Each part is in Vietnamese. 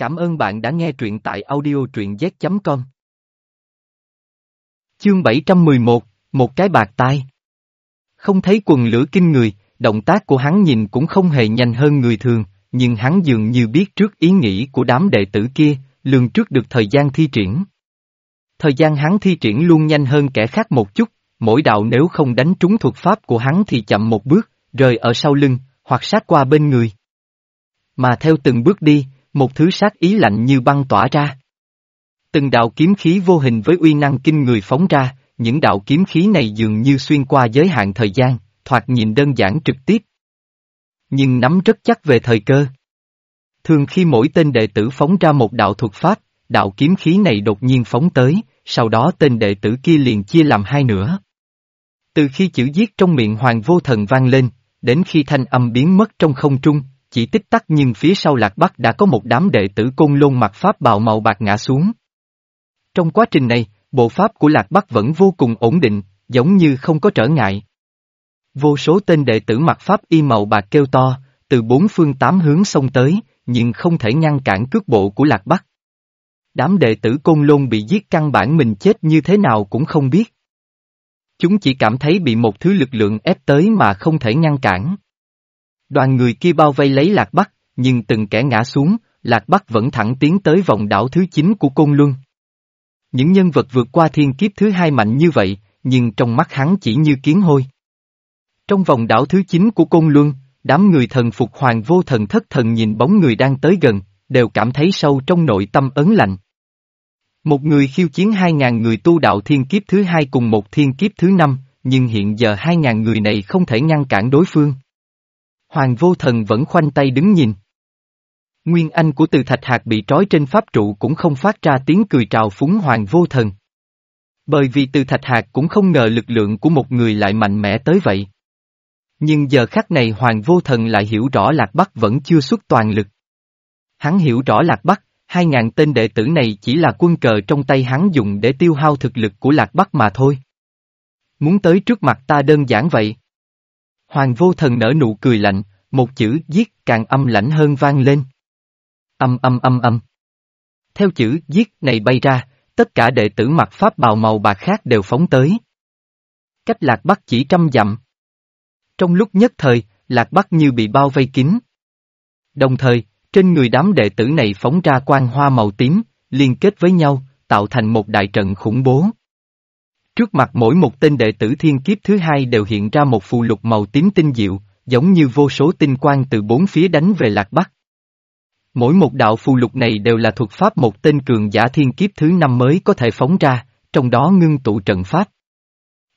Cảm ơn bạn đã nghe truyện tại audio truyện z.com. Chương 711, một cái bạc tai. Không thấy quần lửa kinh người, động tác của hắn nhìn cũng không hề nhanh hơn người thường, nhưng hắn dường như biết trước ý nghĩ của đám đệ tử kia, lường trước được thời gian thi triển. Thời gian hắn thi triển luôn nhanh hơn kẻ khác một chút, mỗi đạo nếu không đánh trúng thuật pháp của hắn thì chậm một bước, rời ở sau lưng, hoặc sát qua bên người. Mà theo từng bước đi, một thứ sát ý lạnh như băng tỏa ra. Từng đạo kiếm khí vô hình với uy năng kinh người phóng ra, những đạo kiếm khí này dường như xuyên qua giới hạn thời gian, thoạt nhìn đơn giản trực tiếp. Nhưng nắm rất chắc về thời cơ. Thường khi mỗi tên đệ tử phóng ra một đạo thuật pháp, đạo kiếm khí này đột nhiên phóng tới, sau đó tên đệ tử kia liền chia làm hai nửa. Từ khi chữ giết trong miệng hoàng vô thần vang lên, đến khi thanh âm biến mất trong không trung, chỉ tích tắc nhưng phía sau lạc bắc đã có một đám đệ tử côn lôn mặc pháp bào màu bạc ngã xuống. Trong quá trình này, bộ pháp của lạc bắc vẫn vô cùng ổn định, giống như không có trở ngại. Vô số tên đệ tử mặc pháp y màu bạc kêu to, từ bốn phương tám hướng xông tới, nhưng không thể ngăn cản cước bộ của lạc bắc. Đám đệ tử côn lôn bị giết căn bản mình chết như thế nào cũng không biết. Chúng chỉ cảm thấy bị một thứ lực lượng ép tới mà không thể ngăn cản. Đoàn người kia bao vây lấy Lạc Bắc, nhưng từng kẻ ngã xuống, Lạc Bắc vẫn thẳng tiến tới vòng đảo thứ 9 của Côn Luân. Những nhân vật vượt qua thiên kiếp thứ hai mạnh như vậy, nhưng trong mắt hắn chỉ như kiến hôi. Trong vòng đảo thứ 9 của Côn Luân, đám người thần phục hoàng vô thần thất thần nhìn bóng người đang tới gần, đều cảm thấy sâu trong nội tâm ấn lạnh. Một người khiêu chiến hai ngàn người tu đạo thiên kiếp thứ hai cùng một thiên kiếp thứ năm, nhưng hiện giờ hai ngàn người này không thể ngăn cản đối phương. Hoàng vô thần vẫn khoanh tay đứng nhìn. Nguyên anh của từ thạch hạt bị trói trên pháp trụ cũng không phát ra tiếng cười trào phúng hoàng vô thần. Bởi vì từ thạch hạt cũng không ngờ lực lượng của một người lại mạnh mẽ tới vậy. Nhưng giờ khắc này hoàng vô thần lại hiểu rõ Lạc Bắc vẫn chưa xuất toàn lực. Hắn hiểu rõ Lạc Bắc, hai ngàn tên đệ tử này chỉ là quân cờ trong tay hắn dùng để tiêu hao thực lực của Lạc Bắc mà thôi. Muốn tới trước mặt ta đơn giản vậy. Hoàng vô thần nở nụ cười lạnh, một chữ giết càng âm lãnh hơn vang lên. Âm âm âm âm. Theo chữ giết này bay ra, tất cả đệ tử mặc pháp bào màu bạc khác đều phóng tới. Cách lạc bắc chỉ trăm dặm. Trong lúc nhất thời, lạc bắc như bị bao vây kín. Đồng thời, trên người đám đệ tử này phóng ra quang hoa màu tím, liên kết với nhau, tạo thành một đại trận khủng bố. Trước mặt mỗi một tên đệ tử thiên kiếp thứ hai đều hiện ra một phù lục màu tím tinh diệu, giống như vô số tinh quang từ bốn phía đánh về lạc bắc. Mỗi một đạo phù lục này đều là thuật pháp một tên cường giả thiên kiếp thứ năm mới có thể phóng ra, trong đó ngưng tụ trận pháp.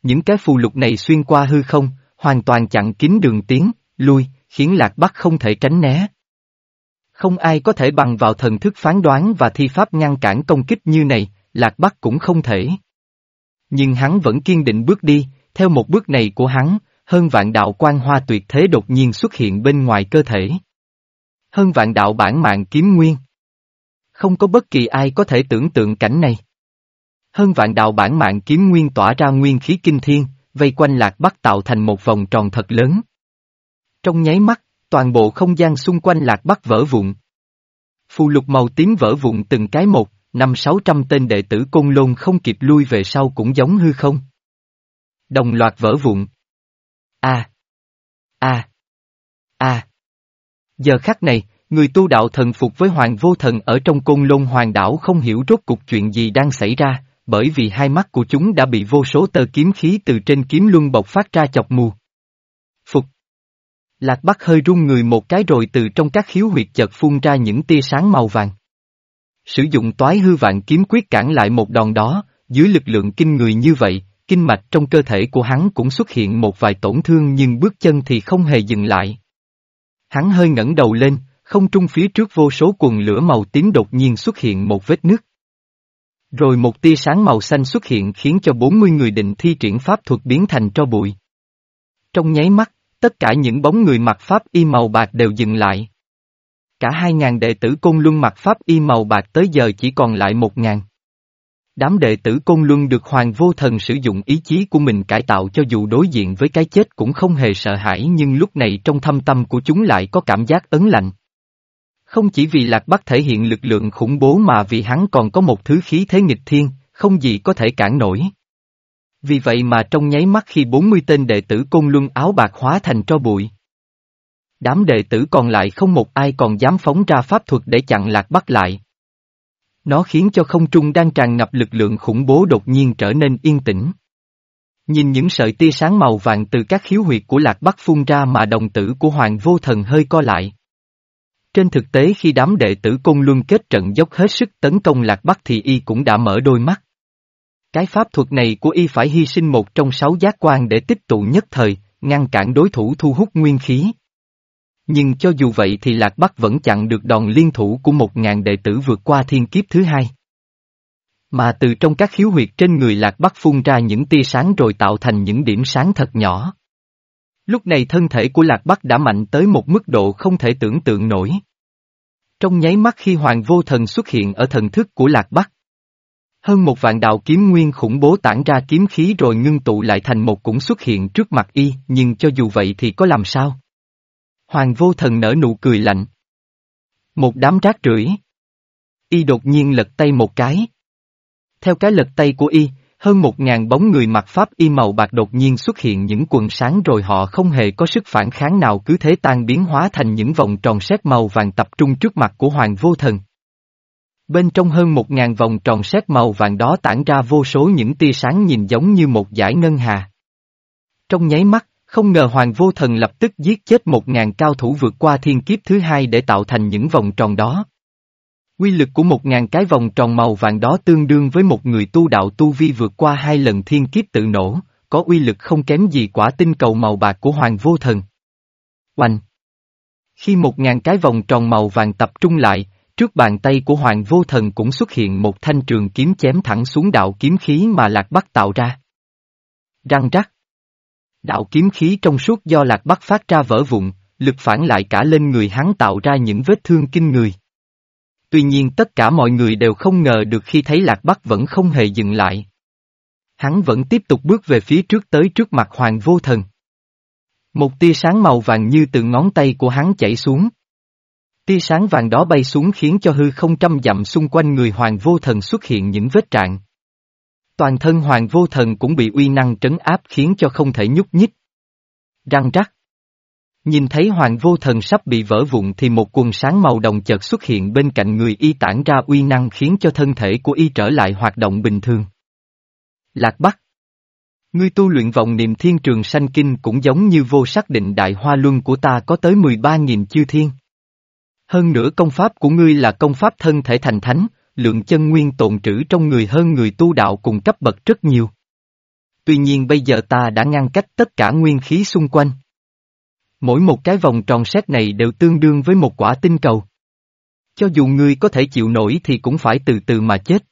Những cái phù lục này xuyên qua hư không, hoàn toàn chặn kín đường tiến, lui, khiến lạc bắc không thể tránh né. Không ai có thể bằng vào thần thức phán đoán và thi pháp ngăn cản công kích như này, lạc bắc cũng không thể. Nhưng hắn vẫn kiên định bước đi, theo một bước này của hắn, hơn vạn đạo quan hoa tuyệt thế đột nhiên xuất hiện bên ngoài cơ thể. Hơn vạn đạo bản mạng kiếm nguyên. Không có bất kỳ ai có thể tưởng tượng cảnh này. Hơn vạn đạo bản mạng kiếm nguyên tỏa ra nguyên khí kinh thiên, vây quanh lạc bắc tạo thành một vòng tròn thật lớn. Trong nháy mắt, toàn bộ không gian xung quanh lạc bắc vỡ vụn. Phù lục màu tím vỡ vụn từng cái một, năm sáu trăm tên đệ tử côn lôn không kịp lui về sau cũng giống hư không. Đồng loạt vỡ vụn. A. A. A. Giờ khắc này, người tu đạo thần phục với hoàng vô thần ở trong côn lôn hoàng đảo không hiểu rốt cục chuyện gì đang xảy ra, bởi vì hai mắt của chúng đã bị vô số tơ kiếm khí từ trên kiếm luân bộc phát ra chọc mù. Phục. Lạc Bắc hơi run người một cái rồi từ trong các khiếu huyệt chợt phun ra những tia sáng màu vàng. Sử dụng toái hư vạn kiếm quyết cản lại một đòn đó, dưới lực lượng kinh người như vậy, kinh mạch trong cơ thể của hắn cũng xuất hiện một vài tổn thương nhưng bước chân thì không hề dừng lại. Hắn hơi ngẩng đầu lên, không trung phía trước vô số quần lửa màu tím đột nhiên xuất hiện một vết nứt. Rồi một tia sáng màu xanh xuất hiện khiến cho 40 người định thi triển pháp thuật biến thành tro bụi. Trong nháy mắt, tất cả những bóng người mặc pháp y màu bạc đều dừng lại. Cả hai ngàn đệ tử Côn Luân mặc pháp y màu bạc tới giờ chỉ còn lại một ngàn. Đám đệ tử Côn Luân được Hoàng Vô Thần sử dụng ý chí của mình cải tạo cho dù đối diện với cái chết cũng không hề sợ hãi nhưng lúc này trong thâm tâm của chúng lại có cảm giác ấn lạnh. Không chỉ vì Lạc Bắc thể hiện lực lượng khủng bố mà vì hắn còn có một thứ khí thế nghịch thiên, không gì có thể cản nổi. Vì vậy mà trong nháy mắt khi 40 tên đệ tử côn luân áo bạc hóa thành tro bụi. Đám đệ tử còn lại không một ai còn dám phóng ra pháp thuật để chặn Lạc Bắc lại. Nó khiến cho không trung đang tràn ngập lực lượng khủng bố đột nhiên trở nên yên tĩnh. Nhìn những sợi tia sáng màu vàng từ các khiếu huyệt của Lạc Bắc phun ra mà đồng tử của Hoàng Vô Thần hơi co lại. Trên thực tế khi đám đệ tử Côn Luân kết trận dốc hết sức tấn công Lạc Bắc thì y cũng đã mở đôi mắt. Cái pháp thuật này của y phải hy sinh một trong sáu giác quan để tích tụ nhất thời, ngăn cản đối thủ thu hút nguyên khí. Nhưng cho dù vậy thì Lạc Bắc vẫn chặn được đòn liên thủ của một ngàn đệ tử vượt qua thiên kiếp thứ hai. Mà từ trong các khiếu huyệt trên người Lạc Bắc phun ra những tia sáng rồi tạo thành những điểm sáng thật nhỏ. Lúc này thân thể của Lạc Bắc đã mạnh tới một mức độ không thể tưởng tượng nổi. Trong nháy mắt khi Hoàng Vô Thần xuất hiện ở thần thức của Lạc Bắc. Hơn một vạn đạo kiếm nguyên khủng bố tản ra kiếm khí rồi ngưng tụ lại thành một cũng xuất hiện trước mặt y, nhưng cho dù vậy thì có làm sao? Hoàng Vô Thần nở nụ cười lạnh. Một đám rác rưởi. Y đột nhiên lật tay một cái. Theo cái lật tay của y, hơn một ngàn bóng người mặc pháp y màu bạc đột nhiên xuất hiện những quần sáng rồi họ không hề có sức phản kháng nào cứ thế tan biến hóa thành những vòng tròn sét màu vàng tập trung trước mặt của Hoàng Vô Thần. Bên trong hơn một ngàn vòng tròn sét màu vàng đó tản ra vô số những tia sáng nhìn giống như một dải ngân hà. Trong nháy mắt, không ngờ Hoàng Vô Thần lập tức giết chết một ngàn cao thủ vượt qua thiên kiếp thứ hai để tạo thành những vòng tròn đó. Quy lực của một ngàn cái vòng tròn màu vàng đó tương đương với một người tu đạo tu vi vượt qua hai lần thiên kiếp tự nổ, có uy lực không kém gì quả tinh cầu màu bạc của Hoàng Vô Thần. Oanh! Khi một ngàn cái vòng tròn màu vàng tập trung lại, trước bàn tay của Hoàng Vô Thần cũng xuất hiện một thanh trường kiếm chém thẳng xuống đạo kiếm khí mà Lạc Bắc tạo ra. Răng rắc! Đạo kiếm khí trong suốt do Lạc Bắc phát ra vỡ vụn, lực phản lại cả lên người hắn tạo ra những vết thương kinh người. Tuy nhiên tất cả mọi người đều không ngờ được khi thấy Lạc Bắc vẫn không hề dừng lại. Hắn vẫn tiếp tục bước về phía trước tới trước mặt Hoàng Vô Thần. Một tia sáng màu vàng như từ ngón tay của hắn chảy xuống. Tia sáng vàng đó bay xuống khiến cho hư không trăm dặm xung quanh người Hoàng Vô Thần xuất hiện những vết trạng. Toàn thân Hoàng Vô Thần cũng bị uy năng trấn áp khiến cho không thể nhúc nhích. Răng rắc. Nhìn thấy Hoàng Vô Thần sắp bị vỡ vụn thì một quần sáng màu đồng chợt xuất hiện bên cạnh người y tản ra uy năng khiến cho thân thể của y trở lại hoạt động bình thường. Lạc Bắc Ngươi tu luyện vọng niệm thiên trường sanh kinh cũng giống như vô xác định đại hoa luân của ta có tới 13.000 chư thiên. Hơn nữa công pháp của ngươi là công pháp thân thể thành thánh, lượng chân nguyên tồn trữ trong người hơn người tu đạo cùng cấp bậc rất nhiều. Tuy nhiên bây giờ ta đã ngăn cách tất cả nguyên khí xung quanh. Mỗi một cái vòng tròn xét này đều tương đương với một quả tinh cầu. Cho dù ngươi có thể chịu nổi thì cũng phải từ từ mà chết.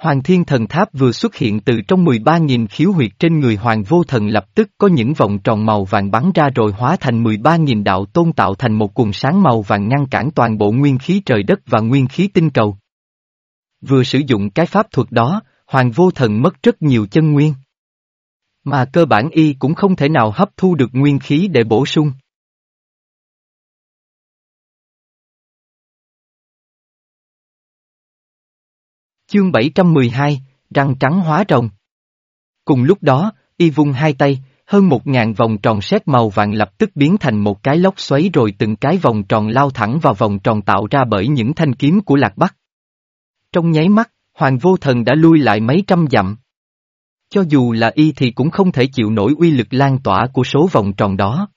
Hoàng Thiên Thần Tháp vừa xuất hiện từ trong 13.000 khiếu huyệt trên người Hoàng Vô Thần lập tức có những vòng tròn màu vàng bắn ra rồi hóa thành 13.000 đạo tôn tạo thành một cuồng sáng màu vàng ngăn cản toàn bộ nguyên khí trời đất và nguyên khí tinh cầu. Vừa sử dụng cái pháp thuật đó, Hoàng Vô Thần mất rất nhiều chân nguyên. Mà cơ bản y cũng không thể nào hấp thu được nguyên khí để bổ sung. Chương 712, răng trắng hóa rồng. Cùng lúc đó, y vung hai tay, hơn một ngàn vòng tròn sét màu vàng lập tức biến thành một cái lốc xoáy rồi từng cái vòng tròn lao thẳng vào vòng tròn tạo ra bởi những thanh kiếm của Lạc Bắc. Trong nháy mắt, Hoàng Vô Thần đã lui lại mấy trăm dặm. Cho dù là y thì cũng không thể chịu nổi uy lực lan tỏa của số vòng tròn đó.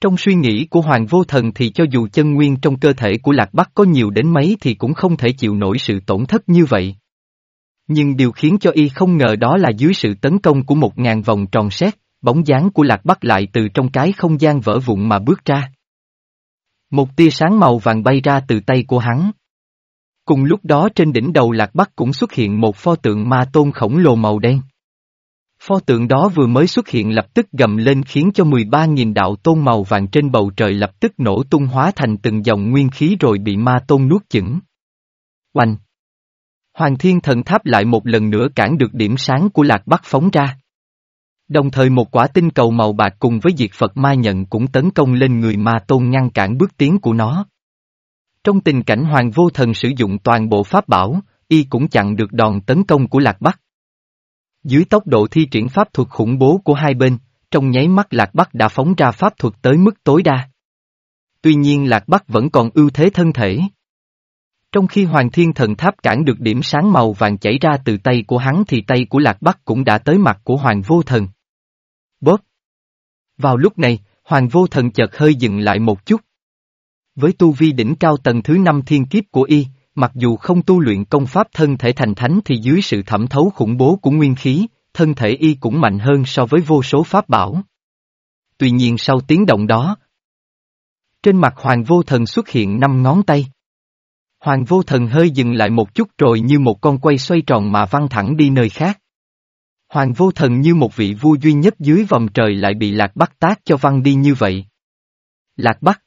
Trong suy nghĩ của Hoàng Vô Thần thì cho dù chân nguyên trong cơ thể của Lạc Bắc có nhiều đến mấy thì cũng không thể chịu nổi sự tổn thất như vậy. Nhưng điều khiến cho y không ngờ đó là dưới sự tấn công của một ngàn vòng tròn xét bóng dáng của Lạc Bắc lại từ trong cái không gian vỡ vụn mà bước ra. Một tia sáng màu vàng bay ra từ tay của hắn. Cùng lúc đó trên đỉnh đầu Lạc Bắc cũng xuất hiện một pho tượng ma tôn khổng lồ màu đen. Pho tượng đó vừa mới xuất hiện lập tức gầm lên khiến cho 13.000 đạo tôn màu vàng trên bầu trời lập tức nổ tung hóa thành từng dòng nguyên khí rồi bị ma tôn nuốt chửng. Oanh! Hoàng thiên thần tháp lại một lần nữa cản được điểm sáng của Lạc Bắc phóng ra. Đồng thời một quả tinh cầu màu bạc cùng với diệt Phật ma nhận cũng tấn công lên người ma tôn ngăn cản bước tiến của nó. Trong tình cảnh Hoàng Vô Thần sử dụng toàn bộ pháp bảo, y cũng chặn được đòn tấn công của Lạc Bắc. Dưới tốc độ thi triển pháp thuật khủng bố của hai bên, trong nháy mắt Lạc Bắc đã phóng ra pháp thuật tới mức tối đa. Tuy nhiên Lạc Bắc vẫn còn ưu thế thân thể. Trong khi Hoàng Thiên Thần Tháp cản được điểm sáng màu vàng chảy ra từ tay của hắn thì tay của Lạc Bắc cũng đã tới mặt của Hoàng Vô Thần. Bóp! Vào lúc này, Hoàng Vô Thần chợt hơi dừng lại một chút. Với tu vi đỉnh cao tầng thứ năm thiên kiếp của y, mặc dù không tu luyện công pháp thân thể thành thánh thì dưới sự thẩm thấu khủng bố của nguyên khí, thân thể y cũng mạnh hơn so với vô số pháp bảo. Tuy nhiên sau tiếng động đó, trên mặt Hoàng Vô Thần xuất hiện năm ngón tay. Hoàng Vô Thần hơi dừng lại một chút rồi như một con quay xoay tròn mà văng thẳng đi nơi khác. Hoàng Vô Thần như một vị vua duy nhất dưới vòng trời lại bị Lạc Bắc tác cho văng đi như vậy. Lạc Bắc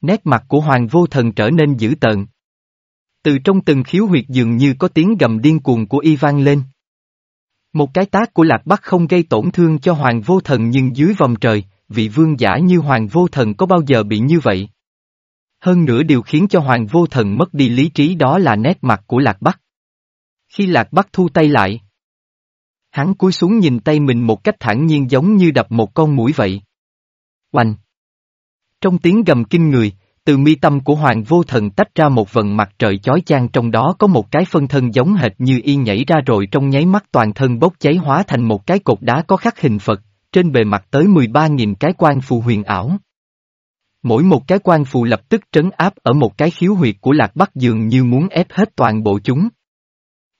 Nét mặt của Hoàng Vô Thần trở nên dữ tợn. Từ trong từng khiếu huyệt dường như có tiếng gầm điên cuồng của y vang lên. Một cái tác của Lạc Bắc không gây tổn thương cho Hoàng Vô Thần nhưng dưới vòng trời, vị vương giả như Hoàng Vô Thần có bao giờ bị như vậy? Hơn nữa điều khiến cho Hoàng Vô Thần mất đi lý trí đó là nét mặt của Lạc Bắc. Khi Lạc Bắc thu tay lại, hắn cúi xuống nhìn tay mình một cách thản nhiên giống như đập một con mũi vậy. Oanh! Trong tiếng gầm kinh người, từ mi tâm của Hoàng Vô Thần tách ra một vần mặt trời chói chang trong đó có một cái phân thân giống hệt như y nhảy ra rồi trong nháy mắt toàn thân bốc cháy hóa thành một cái cột đá có khắc hình Phật, trên bề mặt tới 13.000 cái quan phù huyền ảo. Mỗi một cái quan phù lập tức trấn áp ở một cái khiếu huyệt của Lạc Bắc dường như muốn ép hết toàn bộ chúng.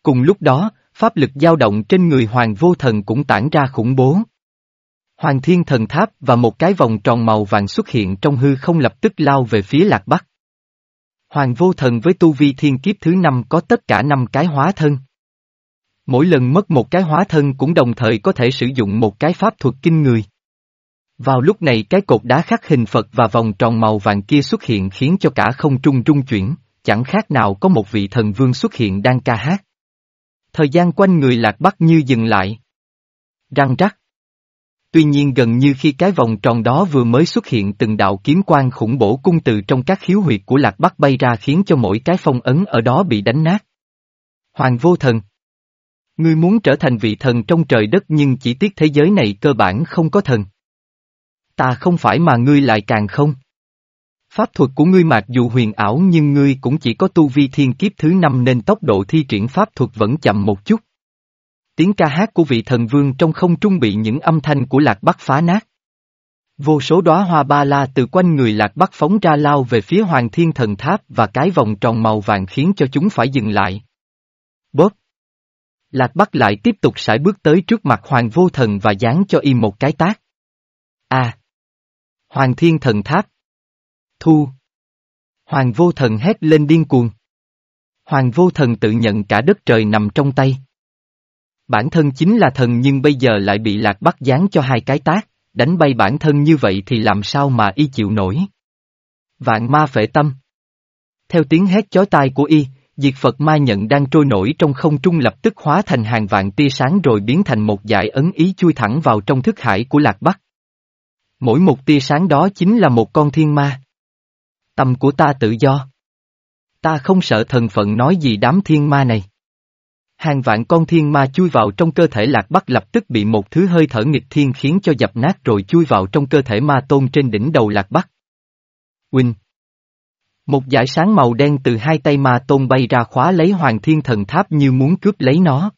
Cùng lúc đó, pháp lực dao động trên người Hoàng Vô Thần cũng tản ra khủng bố. Hoàng Thiên Thần Tháp và một cái vòng tròn màu vàng xuất hiện trong hư không lập tức lao về phía Lạc Bắc. Hoàng Vô Thần với tu vi thiên kiếp thứ năm có tất cả năm cái hóa thân. Mỗi lần mất một cái hóa thân cũng đồng thời có thể sử dụng một cái pháp thuật kinh người. Vào lúc này cái cột đá khắc hình Phật và vòng tròn màu vàng kia xuất hiện khiến cho cả không trung trung chuyển, chẳng khác nào có một vị thần vương xuất hiện đang ca hát. Thời gian quanh người lạc bắc như dừng lại. Răng rắc. Tuy nhiên gần như khi cái vòng tròn đó vừa mới xuất hiện từng đạo kiếm quang khủng bổ cung từ trong các khiếu huyệt của lạc bắc bay ra khiến cho mỗi cái phong ấn ở đó bị đánh nát. Hoàng vô thần. Ngươi muốn trở thành vị thần trong trời đất nhưng chỉ tiếc thế giới này cơ bản không có thần. Ta không phải mà ngươi lại càng không. Pháp thuật của ngươi mặc dù huyền ảo nhưng ngươi cũng chỉ có tu vi thiên kiếp thứ năm nên tốc độ thi triển pháp thuật vẫn chậm một chút. Tiếng ca hát của vị thần vương trong không trung bị những âm thanh của lạc bắc phá nát. Vô số đóa hoa ba la từ quanh người lạc bắc phóng ra lao về phía hoàng thiên thần tháp và cái vòng tròn màu vàng khiến cho chúng phải dừng lại. Bóp! Lạc bắc lại tiếp tục sải bước tới trước mặt hoàng vô thần và dán cho y một cái tác. À! Hoàng thiên thần tháp! Thu! Hoàng vô thần hét lên điên cuồng. Hoàng vô thần tự nhận cả đất trời nằm trong tay. Bản thân chính là thần nhưng bây giờ lại bị lạc bắt dán cho hai cái tác, đánh bay bản thân như vậy thì làm sao mà y chịu nổi. Vạn ma phệ tâm. Theo tiếng hét chói tai của y, diệt Phật ma nhận đang trôi nổi trong không trung lập tức hóa thành hàng vạn tia sáng rồi biến thành một dải ấn ý chui thẳng vào trong thức hải của lạc bắc. Mỗi một tia sáng đó chính là một con thiên ma. Tâm của ta tự do. Ta không sợ thần phận nói gì đám thiên ma này. Hàng vạn con thiên ma chui vào trong cơ thể lạc bắc lập tức bị một thứ hơi thở nghịch thiên khiến cho dập nát rồi chui vào trong cơ thể ma tôn trên đỉnh đầu lạc bắc. Huynh Một dải sáng màu đen từ hai tay ma tôn bay ra khóa lấy hoàng thiên thần tháp như muốn cướp lấy nó.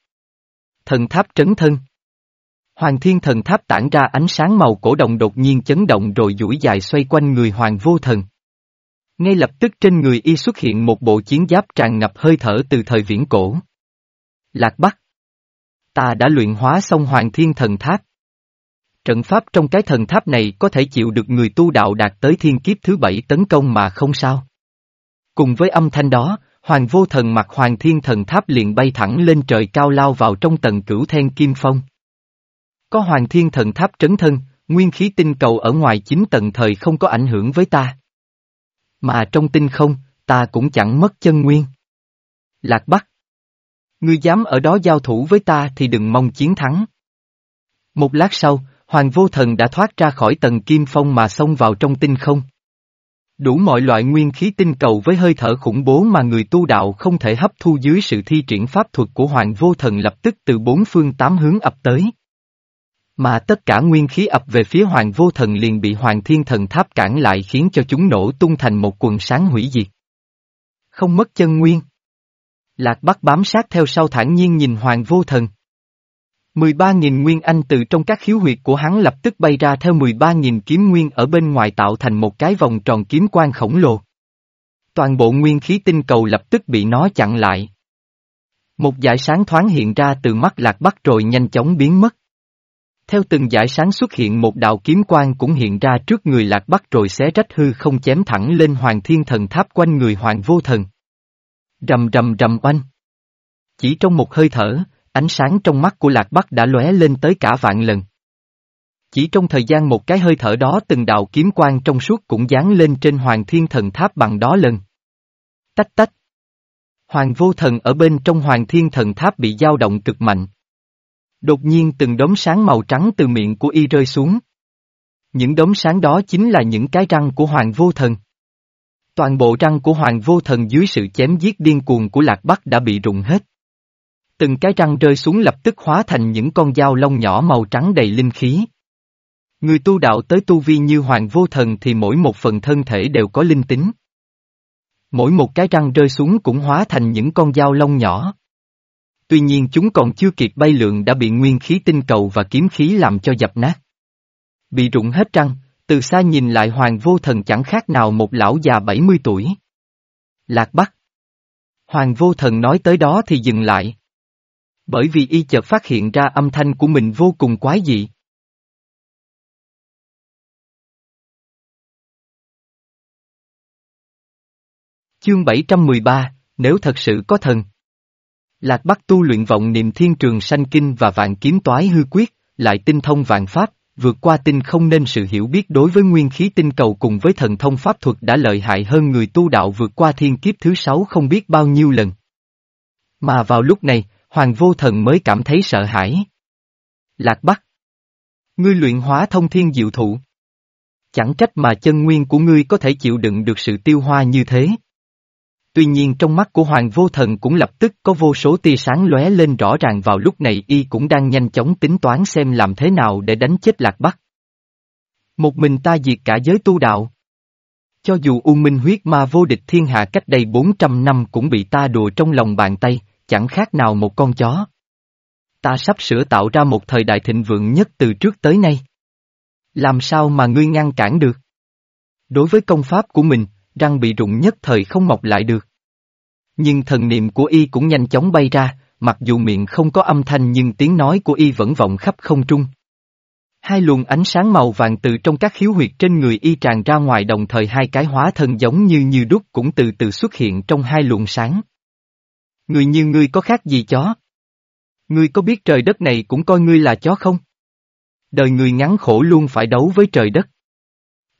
Thần tháp trấn thân Hoàng thiên thần tháp tản ra ánh sáng màu cổ động đột nhiên chấn động rồi duỗi dài xoay quanh người hoàng vô thần. Ngay lập tức trên người y xuất hiện một bộ chiến giáp tràn ngập hơi thở từ thời viễn cổ. Lạc Bắc. Ta đã luyện hóa xong Hoàng Thiên Thần Tháp. Trận pháp trong cái thần tháp này có thể chịu được người tu đạo đạt tới thiên kiếp thứ bảy tấn công mà không sao. Cùng với âm thanh đó, Hoàng vô thần mặc Hoàng Thiên Thần Tháp liền bay thẳng lên trời cao lao vào trong tầng cửu then kim phong. Có Hoàng Thiên Thần Tháp trấn thân, nguyên khí tinh cầu ở ngoài chín tầng thời không có ảnh hưởng với ta. Mà trong tinh không, ta cũng chẳng mất chân nguyên. Lạc Bắc. Ngươi dám ở đó giao thủ với ta thì đừng mong chiến thắng. Một lát sau, Hoàng Vô Thần đã thoát ra khỏi tầng kim phong mà xông vào trong tinh không. Đủ mọi loại nguyên khí tinh cầu với hơi thở khủng bố mà người tu đạo không thể hấp thu dưới sự thi triển pháp thuật của Hoàng Vô Thần lập tức từ bốn phương tám hướng ập tới. Mà tất cả nguyên khí ập về phía Hoàng Vô Thần liền bị Hoàng Thiên Thần Tháp cản lại khiến cho chúng nổ tung thành một quần sáng hủy diệt. Không mất chân nguyên. Lạc Bắc bám sát theo sau thản nhiên nhìn Hoàng Vô Thần. 13.000 nguyên anh từ trong các khiếu huyệt của hắn lập tức bay ra theo 13.000 kiếm nguyên ở bên ngoài tạo thành một cái vòng tròn kiếm quang khổng lồ. Toàn bộ nguyên khí tinh cầu lập tức bị nó chặn lại. Một dải sáng thoáng hiện ra từ mắt lạc bắc rồi nhanh chóng biến mất. Theo từng dải sáng xuất hiện một đạo kiếm quang cũng hiện ra trước người lạc bắc rồi xé rách hư không chém thẳng lên hoàng thiên thần tháp quanh người hoàng vô thần. Rầm rầm rầm oanh. Chỉ trong một hơi thở, Ánh sáng trong mắt của Lạc Bắc đã lóe lên tới cả vạn lần. Chỉ trong thời gian một cái hơi thở đó từng đạo kiếm quang trong suốt cũng dán lên trên Hoàng Thiên Thần Tháp bằng đó lần. Tách tách. Hoàng vô thần ở bên trong Hoàng Thiên Thần Tháp bị dao động cực mạnh. Đột nhiên từng đốm sáng màu trắng từ miệng của y rơi xuống. Những đốm sáng đó chính là những cái răng của Hoàng vô thần. Toàn bộ răng của Hoàng vô thần dưới sự chém giết điên cuồng của Lạc Bắc đã bị rụng hết. Từng cái răng rơi xuống lập tức hóa thành những con dao lông nhỏ màu trắng đầy linh khí. Người tu đạo tới tu vi như hoàng vô thần thì mỗi một phần thân thể đều có linh tính. Mỗi một cái răng rơi xuống cũng hóa thành những con dao lông nhỏ. Tuy nhiên chúng còn chưa kịp bay lượn đã bị nguyên khí tinh cầu và kiếm khí làm cho dập nát. Bị rụng hết răng, từ xa nhìn lại hoàng vô thần chẳng khác nào một lão già 70 tuổi. Lạc Bắc. Hoàng vô thần nói tới đó thì dừng lại. Bởi vì y chợt phát hiện ra âm thanh của mình vô cùng quái dị. Chương 713, nếu thật sự có thần. Lạc Bắc tu luyện vọng niệm thiên trường sanh kinh và vạn kiếm toái hư quyết, lại tinh thông vạn pháp, vượt qua tinh không nên sự hiểu biết đối với nguyên khí tinh cầu cùng với thần thông pháp thuật đã lợi hại hơn người tu đạo vượt qua thiên kiếp thứ sáu không biết bao nhiêu lần. Mà vào lúc này, Hoàng vô thần mới cảm thấy sợ hãi. Lạc Bắc. Ngươi luyện hóa thông thiên diệu thụ. Chẳng trách mà chân nguyên của ngươi có thể chịu đựng được sự tiêu hoa như thế. Tuy nhiên trong mắt của Hoàng vô thần cũng lập tức có vô số tia sáng lóe lên rõ ràng vào lúc này y cũng đang nhanh chóng tính toán xem làm thế nào để đánh chết Lạc Bắc. Một mình ta diệt cả giới tu đạo. Cho dù U Minh huyết ma vô địch thiên hạ cách đây 400 năm cũng bị ta đùa trong lòng bàn tay, chẳng khác nào một con chó. Ta sắp sửa tạo ra một thời đại thịnh vượng nhất từ trước tới nay. Làm sao mà ngươi ngăn cản được? Đối với công pháp của mình, răng bị rụng nhất thời không mọc lại được. Nhưng thần niệm của y cũng nhanh chóng bay ra, mặc dù miệng không có âm thanh nhưng tiếng nói của y vẫn vọng khắp không trung. Hai luồng ánh sáng màu vàng từ trong các khiếu huyệt trên người y tràn ra ngoài đồng thời hai cái hóa thân giống như như đúc cũng từ từ xuất hiện trong hai luồng sáng. Người như ngươi có khác gì chó? Ngươi có biết trời đất này cũng coi ngươi là chó không? Đời người ngắn khổ luôn phải đấu với trời đất.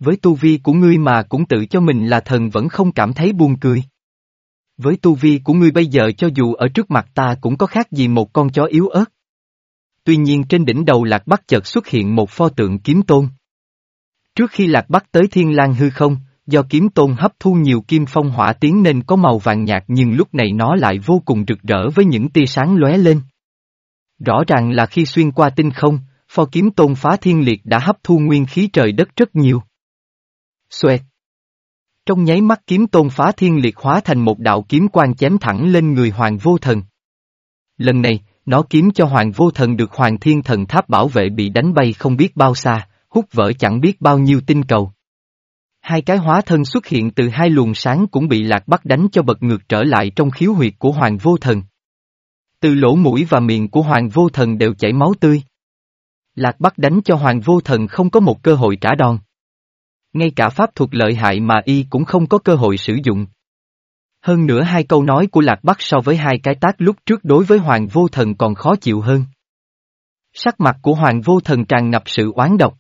Với tu vi của ngươi mà cũng tự cho mình là thần vẫn không cảm thấy buồn cười. Với tu vi của ngươi bây giờ cho dù ở trước mặt ta cũng có khác gì một con chó yếu ớt. Tuy nhiên trên đỉnh đầu Lạc Bắc chợt xuất hiện một pho tượng kiếm tôn. Trước khi Lạc Bắc tới Thiên lang hư không, Do kiếm tôn hấp thu nhiều kim phong hỏa tiến nên có màu vàng nhạt nhưng lúc này nó lại vô cùng rực rỡ với những tia sáng lóe lên. Rõ ràng là khi xuyên qua tinh không, pho kiếm tôn phá thiên liệt đã hấp thu nguyên khí trời đất rất nhiều. Xoẹt. Trong nháy mắt kiếm tôn phá thiên liệt hóa thành một đạo kiếm quang chém thẳng lên người hoàng vô thần. Lần này, nó kiếm cho hoàng vô thần được hoàng thiên thần tháp bảo vệ bị đánh bay không biết bao xa, hút vỡ chẳng biết bao nhiêu tinh cầu. Hai cái hóa thân xuất hiện từ hai luồng sáng cũng bị lạc bắc đánh cho bật ngược trở lại trong khiếu huyệt của Hoàng Vô Thần. Từ lỗ mũi và miệng của Hoàng Vô Thần đều chảy máu tươi. Lạc Bắc đánh cho Hoàng Vô Thần không có một cơ hội trả đòn. Ngay cả pháp thuật lợi hại mà y cũng không có cơ hội sử dụng. Hơn nữa hai câu nói của Lạc Bắc so với hai cái tác lúc trước đối với Hoàng Vô Thần còn khó chịu hơn. Sắc mặt của Hoàng Vô Thần tràn ngập sự oán độc.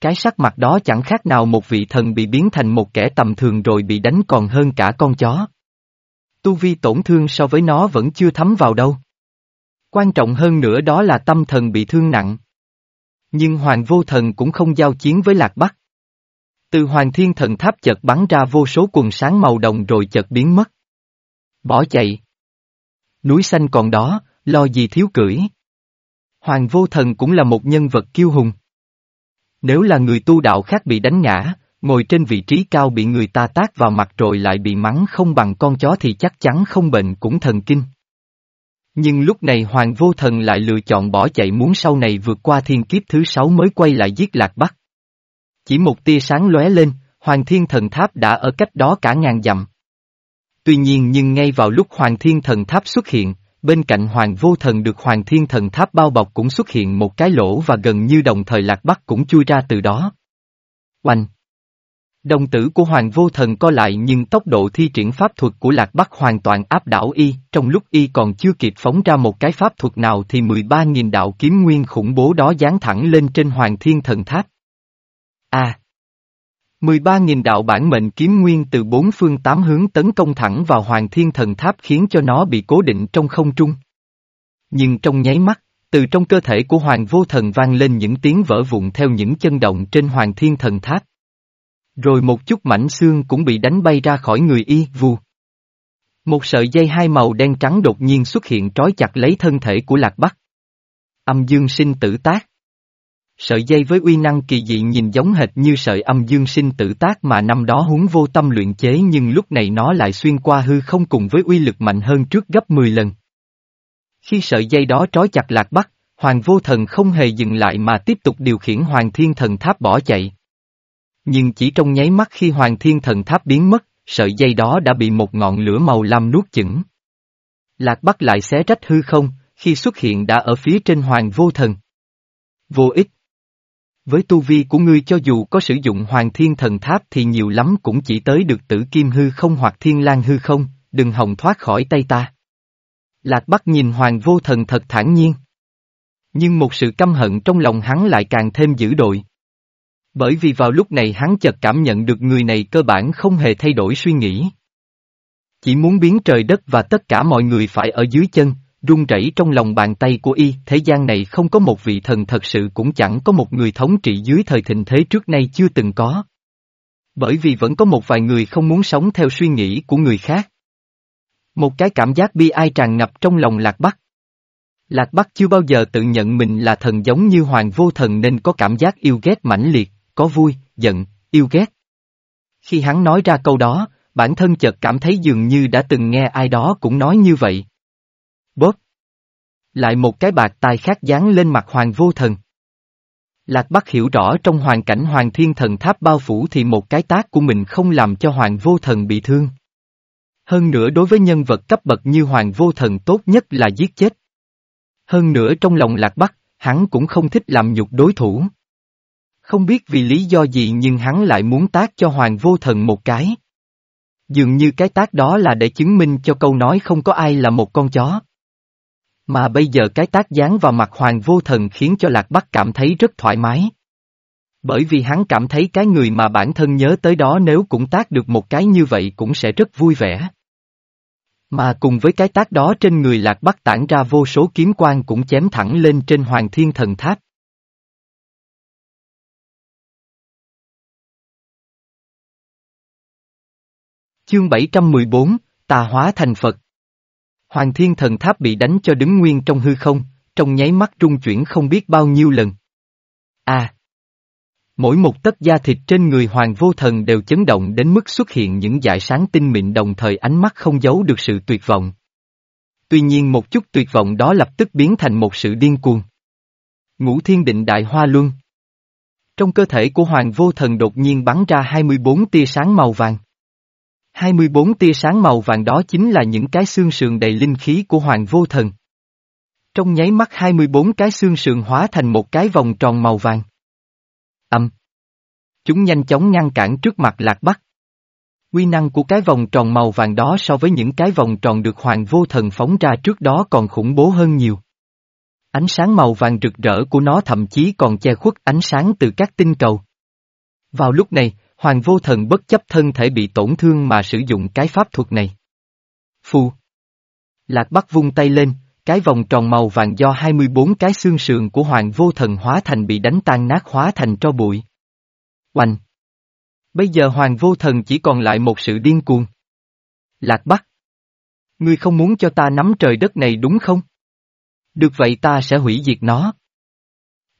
Cái sắc mặt đó chẳng khác nào một vị thần bị biến thành một kẻ tầm thường rồi bị đánh còn hơn cả con chó. Tu vi tổn thương so với nó vẫn chưa thấm vào đâu. Quan trọng hơn nữa đó là tâm thần bị thương nặng. Nhưng Hoàng Vô Thần cũng không giao chiến với Lạc Bắc. Từ hoàng thiên thần tháp chợt bắn ra vô số quần sáng màu đồng rồi chợt biến mất. Bỏ chạy. Núi xanh còn đó, lo gì thiếu cưỡi. Hoàng vô thần cũng là một nhân vật kiêu hùng. Nếu là người tu đạo khác bị đánh ngã, ngồi trên vị trí cao bị người ta tác vào mặt rồi lại bị mắng không bằng con chó thì chắc chắn không bệnh cũng thần kinh. Nhưng lúc này Hoàng Vô Thần lại lựa chọn bỏ chạy muốn sau này vượt qua thiên kiếp thứ sáu mới quay lại giết Lạc Bắc. Chỉ một tia sáng lóe lên, Hoàng Thiên Thần Tháp đã ở cách đó cả ngàn dặm. Tuy nhiên nhưng ngay vào lúc Hoàng Thiên Thần Tháp xuất hiện, bên cạnh Hoàng Vô Thần được Hoàng Thiên Thần Tháp bao bọc cũng xuất hiện một cái lỗ và gần như đồng thời Lạc Bắc cũng chui ra từ đó. Oanh! Đồng tử của Hoàng Vô Thần co lại nhưng tốc độ thi triển pháp thuật của Lạc Bắc hoàn toàn áp đảo y, trong lúc y còn chưa kịp phóng ra một cái pháp thuật nào thì 13.000 đạo kiếm nguyên khủng bố đó giáng thẳng lên trên Hoàng Thiên Thần Tháp. A. À, 13.000 đạo bản mệnh kiếm nguyên từ bốn phương tám hướng tấn công thẳng vào Hoàng Thiên Thần Tháp khiến cho nó bị cố định trong không trung. Nhưng trong nháy mắt, từ trong cơ thể của Hoàng Vô Thần vang lên những tiếng vỡ vụn theo những chân động trên Hoàng Thiên Thần Tháp. Rồi một chút mảnh xương cũng bị đánh bay ra khỏi người y, vù. Một sợi dây hai màu đen trắng đột nhiên xuất hiện trói chặt lấy thân thể của Lạc Bắc. Âm dương sinh tử tác. Sợi dây với uy năng kỳ dị nhìn giống hệt như sợi âm dương sinh tử tác mà năm đó huống vô tâm luyện chế nhưng lúc này nó lại xuyên qua hư không cùng với uy lực mạnh hơn trước gấp 10 lần. Khi sợi dây đó trói chặt lạc bắc, Hoàng vô thần không hề dừng lại mà tiếp tục điều khiển Hoàng thiên thần tháp bỏ chạy. Nhưng chỉ trong nháy mắt khi Hoàng thiên thần tháp biến mất, sợi dây đó đã bị một ngọn lửa màu lam nuốt chửng. Lạc bắc lại xé rách hư không, khi xuất hiện đã ở phía trên Hoàng vô thần. Vô ích. Với tu vi của ngươi cho dù có sử dụng hoàng thiên thần tháp thì nhiều lắm cũng chỉ tới được tử kim hư không hoặc thiên lang hư không, đừng hòng thoát khỏi tay ta. Lạc Bắc nhìn hoàng vô thần thật thản nhiên. Nhưng một sự căm hận trong lòng hắn lại càng thêm dữ dội. Bởi vì vào lúc này hắn chợt cảm nhận được người này cơ bản không hề thay đổi suy nghĩ. Chỉ muốn biến trời đất và tất cả mọi người phải ở dưới chân, run rẩy trong lòng bàn tay của y, thế gian này không có một vị thần thật sự cũng chẳng có một người thống trị dưới thời thịnh thế trước nay chưa từng có. Bởi vì vẫn có một vài người không muốn sống theo suy nghĩ của người khác. Một cái cảm giác bi ai tràn ngập trong lòng Lạc Bắc. Lạc Bắc chưa bao giờ tự nhận mình là thần giống như Hoàng Vô Thần nên có cảm giác yêu ghét mãnh liệt, có vui, giận, yêu ghét. Khi hắn nói ra câu đó, bản thân chợt cảm thấy dường như đã từng nghe ai đó cũng nói như vậy. Lại một cái bạc tai khác dán lên mặt hoàng vô thần. Lạc Bắc hiểu rõ trong hoàn cảnh hoàng thiên thần tháp bao phủ thì một cái tác của mình không làm cho hoàng vô thần bị thương. Hơn nữa đối với nhân vật cấp bậc như hoàng vô thần tốt nhất là giết chết. Hơn nữa trong lòng Lạc Bắc, hắn cũng không thích làm nhục đối thủ. Không biết vì lý do gì nhưng hắn lại muốn tác cho hoàng vô thần một cái. Dường như cái tác đó là để chứng minh cho câu nói không có ai là một con chó. Mà bây giờ cái tác dán vào mặt hoàng vô thần khiến cho Lạc Bắc cảm thấy rất thoải mái. Bởi vì hắn cảm thấy cái người mà bản thân nhớ tới đó nếu cũng tác được một cái như vậy cũng sẽ rất vui vẻ. Mà cùng với cái tác đó trên người Lạc Bắc tản ra vô số kiếm quang cũng chém thẳng lên trên hoàng thiên thần tháp. Chương 714, Tà hóa thành Phật Hoàng thiên thần tháp bị đánh cho đứng nguyên trong hư không, trong nháy mắt trung chuyển không biết bao nhiêu lần. À! Mỗi một tấc da thịt trên người hoàng vô thần đều chấn động đến mức xuất hiện những dải sáng tinh mịn đồng thời ánh mắt không giấu được sự tuyệt vọng. Tuy nhiên một chút tuyệt vọng đó lập tức biến thành một sự điên cuồng. Ngũ thiên định đại hoa luân. Trong cơ thể của hoàng vô thần đột nhiên bắn ra 24 tia sáng màu vàng. 24 tia sáng màu vàng đó chính là những cái xương sườn đầy linh khí của Hoàng Vô Thần. Trong nháy mắt 24 cái xương sườn hóa thành một cái vòng tròn màu vàng. Âm. Chúng nhanh chóng ngăn cản trước mặt Lạc Bắc. Quy năng của cái vòng tròn màu vàng đó so với những cái vòng tròn được Hoàng Vô Thần phóng ra trước đó còn khủng bố hơn nhiều. Ánh sáng màu vàng rực rỡ của nó thậm chí còn che khuất ánh sáng từ các tinh cầu. Vào lúc này, Hoàng vô thần bất chấp thân thể bị tổn thương mà sử dụng cái pháp thuật này. Phù. Lạc Bắc vung tay lên, cái vòng tròn màu vàng do 24 cái xương sườn của Hoàng vô thần hóa thành bị đánh tan nát hóa thành tro bụi. Oanh. Bây giờ Hoàng Vô Thần chỉ còn lại một sự điên cuồng. Lạc Bắc. Ngươi không muốn cho ta nắm trời đất này đúng không? Được vậy ta sẽ hủy diệt nó.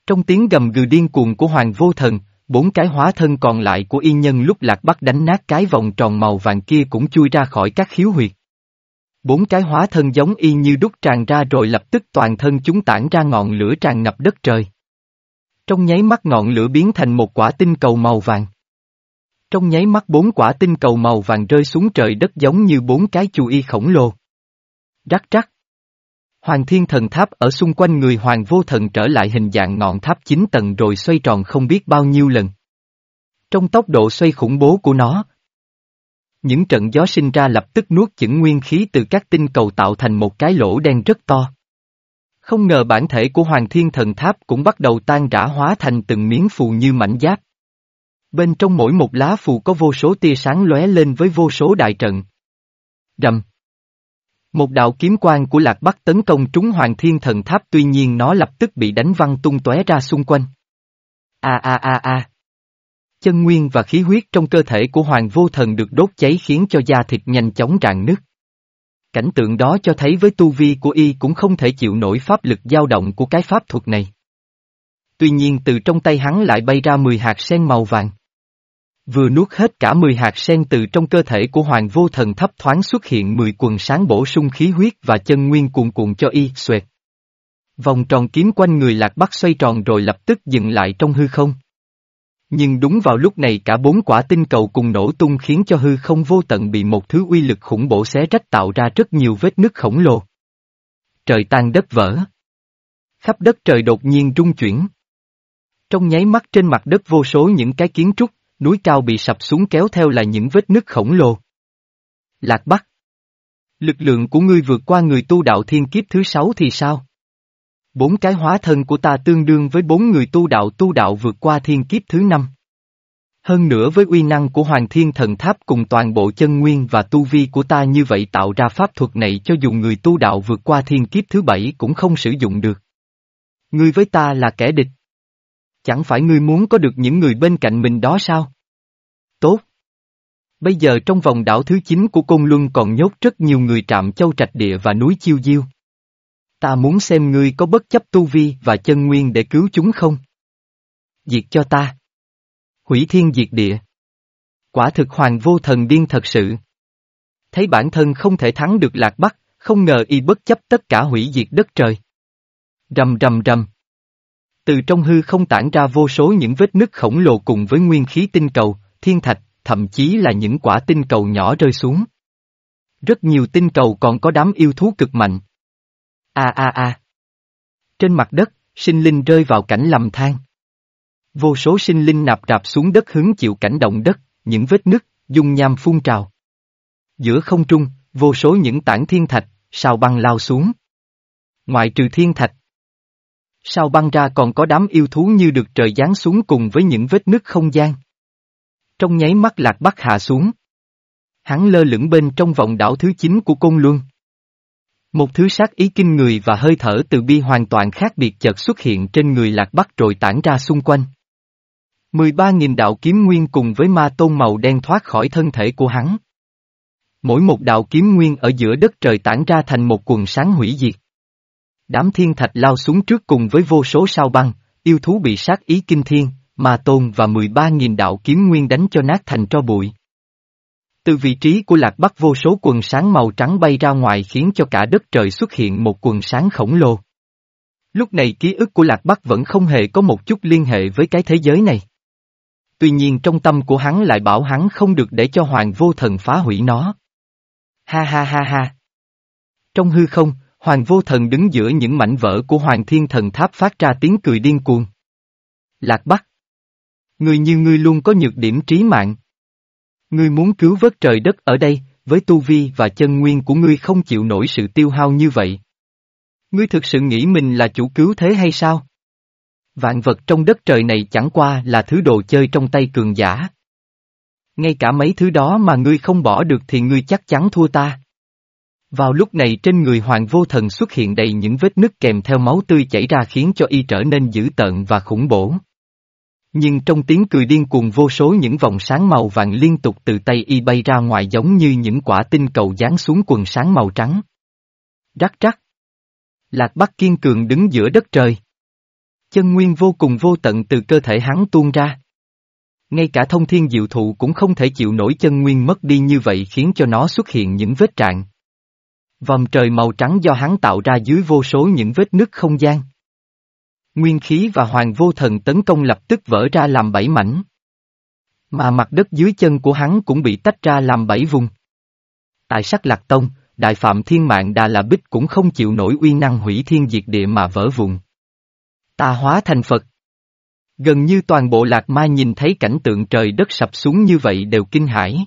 Trong tiếng gầm gừ điên cuồng của Hoàng Vô Thần, bốn cái hóa thân còn lại của y nhân lúc Lạc Bắc đánh nát cái vòng tròn màu vàng kia cũng chui ra khỏi các khiếu huyệt. Bốn cái hóa thân giống y như đúc tràn ra rồi lập tức toàn thân chúng tản ra ngọn lửa tràn ngập đất trời. Trong nháy mắt ngọn lửa biến thành một quả tinh cầu màu vàng. Trong nháy mắt bốn quả tinh cầu màu vàng rơi xuống trời đất giống như bốn cái chù y khổng lồ. Rắc rắc. Hoàng thiên thần tháp ở xung quanh người hoàng vô thần trở lại hình dạng ngọn tháp 9 tầng rồi xoay tròn không biết bao nhiêu lần. Trong tốc độ xoay khủng bố của nó, những trận gió sinh ra lập tức nuốt chửng nguyên khí từ các tinh cầu tạo thành một cái lỗ đen rất to. Không ngờ bản thể của Hoàng Thiên Thần Tháp cũng bắt đầu tan rã hóa thành từng miếng phù như mảnh giáp. Bên trong mỗi một lá phù có vô số tia sáng lóe lên với vô số đại trận. Rầm. Một đạo kiếm quang của Lạc Bắc tấn công trúng Hoàng Thiên Thần Tháp, tuy nhiên nó lập tức bị đánh văng tung tóe ra xung quanh. A a a a. Chân nguyên và khí huyết trong cơ thể của Hoàng Vô Thần được đốt cháy khiến cho da thịt nhanh chóng rạn nứt. Cảnh tượng đó cho thấy với tu vi của y cũng không thể chịu nổi pháp lực dao động của cái pháp thuật này. Tuy nhiên từ trong tay hắn lại bay ra 10 hạt sen màu vàng. Vừa nuốt hết cả 10 hạt sen từ trong cơ thể của Hoàng Vô Thần thấp thoáng xuất hiện 10 quần sáng bổ sung khí huyết và chân nguyên cuồn cuộn cho y, xoẹt. Vòng tròn kiếm quanh người lạc bắc xoay tròn rồi lập tức dừng lại trong hư không. Nhưng đúng vào lúc này cả bốn quả tinh cầu cùng nổ tung khiến cho hư không vô tận bị một thứ uy lực khủng bổ xé rách tạo ra rất nhiều vết nứt khổng lồ. Trời tan đất vỡ. Khắp đất trời đột nhiên rung chuyển. Trong nháy mắt trên mặt đất vô số những cái kiến trúc, núi cao bị sập xuống kéo theo là những vết nứt khổng lồ. Lạc Bắc. Lực lượng của ngươi vượt qua người tu đạo thiên kiếp thứ sáu thì sao? Bốn cái hóa thân của ta tương đương với bốn người tu đạo tu đạo vượt qua thiên kiếp thứ năm. Hơn nữa với uy năng của Hoàng Thiên Thần Tháp cùng toàn bộ chân nguyên và tu vi của ta như vậy tạo ra pháp thuật này cho dù người tu đạo vượt qua thiên kiếp thứ bảy cũng không sử dụng được. Ngươi với ta là kẻ địch. Chẳng phải ngươi muốn có được những người bên cạnh mình đó sao? Tốt. Bây giờ trong vòng đảo thứ 9 của Côn Luân còn nhốt rất nhiều người trạm châu trạch địa và núi chiêu diêu. Ta muốn xem ngươi có bất chấp tu vi và chân nguyên để cứu chúng không? Diệt cho ta. Hủy thiên diệt địa. Quả thực hoàng vô thần điên thật sự. Thấy bản thân không thể thắng được lạc bắc, không ngờ y bất chấp tất cả hủy diệt đất trời. Rầm rầm rầm. Từ trong hư không tản ra vô số những vết nứt khổng lồ cùng với nguyên khí tinh cầu, thiên thạch, thậm chí là những quả tinh cầu nhỏ rơi xuống. Rất nhiều tinh cầu còn có đám yêu thú cực mạnh. A a a. Trên mặt đất, sinh linh rơi vào cảnh lầm than. Vô số sinh linh nạp rạp xuống đất hứng chịu cảnh động đất, những vết nứt, dung nham phun trào. Giữa không trung, vô số những tảng thiên thạch, sao băng lao xuống. Ngoại trừ thiên thạch. Sao băng ra còn có đám yêu thú như được trời giáng xuống cùng với những vết nứt không gian. Trong nháy mắt lạc bắc hạ xuống. Hắn lơ lửng bên trong vòng đảo thứ 9 của Côn Luân. Một thứ sát ý kinh người và hơi thở từ bi hoàn toàn khác biệt chợt xuất hiện trên người lạc bắc rồi tản ra xung quanh. 13.000 đạo kiếm nguyên cùng với ma tôn màu đen thoát khỏi thân thể của hắn. Mỗi một đạo kiếm nguyên ở giữa đất trời tản ra thành một quần sáng hủy diệt. Đám thiên thạch lao xuống trước cùng với vô số sao băng, yêu thú bị sát ý kinh thiên, mà tôn và 13.000 đạo kiếm nguyên đánh cho nát thành tro bụi. Từ vị trí của lạc bắc vô số quần sáng màu trắng bay ra ngoài khiến cho cả đất trời xuất hiện một quần sáng khổng lồ. Lúc này ký ức của lạc bắc vẫn không hề có một chút liên hệ với cái thế giới này. Tuy nhiên trong tâm của hắn lại bảo hắn không được để cho hoàng vô thần phá hủy nó. Ha ha ha ha. Trong hư không, hoàng vô thần đứng giữa những mảnh vỡ của hoàng thiên thần tháp phát ra tiếng cười điên cuồng. Lạc bắc. Người như ngươi luôn có nhược điểm trí mạng. Ngươi muốn cứu vớt trời đất ở đây, với tu vi và chân nguyên của ngươi không chịu nổi sự tiêu hao như vậy. Ngươi thực sự nghĩ mình là chủ cứu thế hay sao? Vạn vật trong đất trời này chẳng qua là thứ đồ chơi trong tay cường giả. Ngay cả mấy thứ đó mà ngươi không bỏ được thì ngươi chắc chắn thua ta. Vào lúc này trên người hoàng vô thần xuất hiện đầy những vết nứt kèm theo máu tươi chảy ra khiến cho y trở nên dữ tợn và khủng bổ. Nhưng trong tiếng cười điên cuồng vô số những vòng sáng màu vàng liên tục từ tay y bay ra ngoài giống như những quả tinh cầu giáng xuống quần sáng màu trắng. Rắc rắc. Lạc Bắc kiên cường đứng giữa đất trời. Chân nguyên vô cùng vô tận từ cơ thể hắn tuôn ra. Ngay cả thông thiên diệu thụ cũng không thể chịu nổi chân nguyên mất đi như vậy khiến cho nó xuất hiện những vết trạng. Vòng trời màu trắng do hắn tạo ra dưới vô số những vết nứt không gian. Nguyên khí và hoàng vô thần tấn công lập tức vỡ ra làm bảy mảnh. Mà mặt đất dưới chân của hắn cũng bị tách ra làm bảy vùng. Tại sắc lạc tông, đại phạm thiên mạng đà là bích cũng không chịu nổi uy năng hủy thiên diệt địa mà vỡ vùng. Ta hóa thành Phật. Gần như toàn bộ lạc ma nhìn thấy cảnh tượng trời đất sập xuống như vậy đều kinh hãi.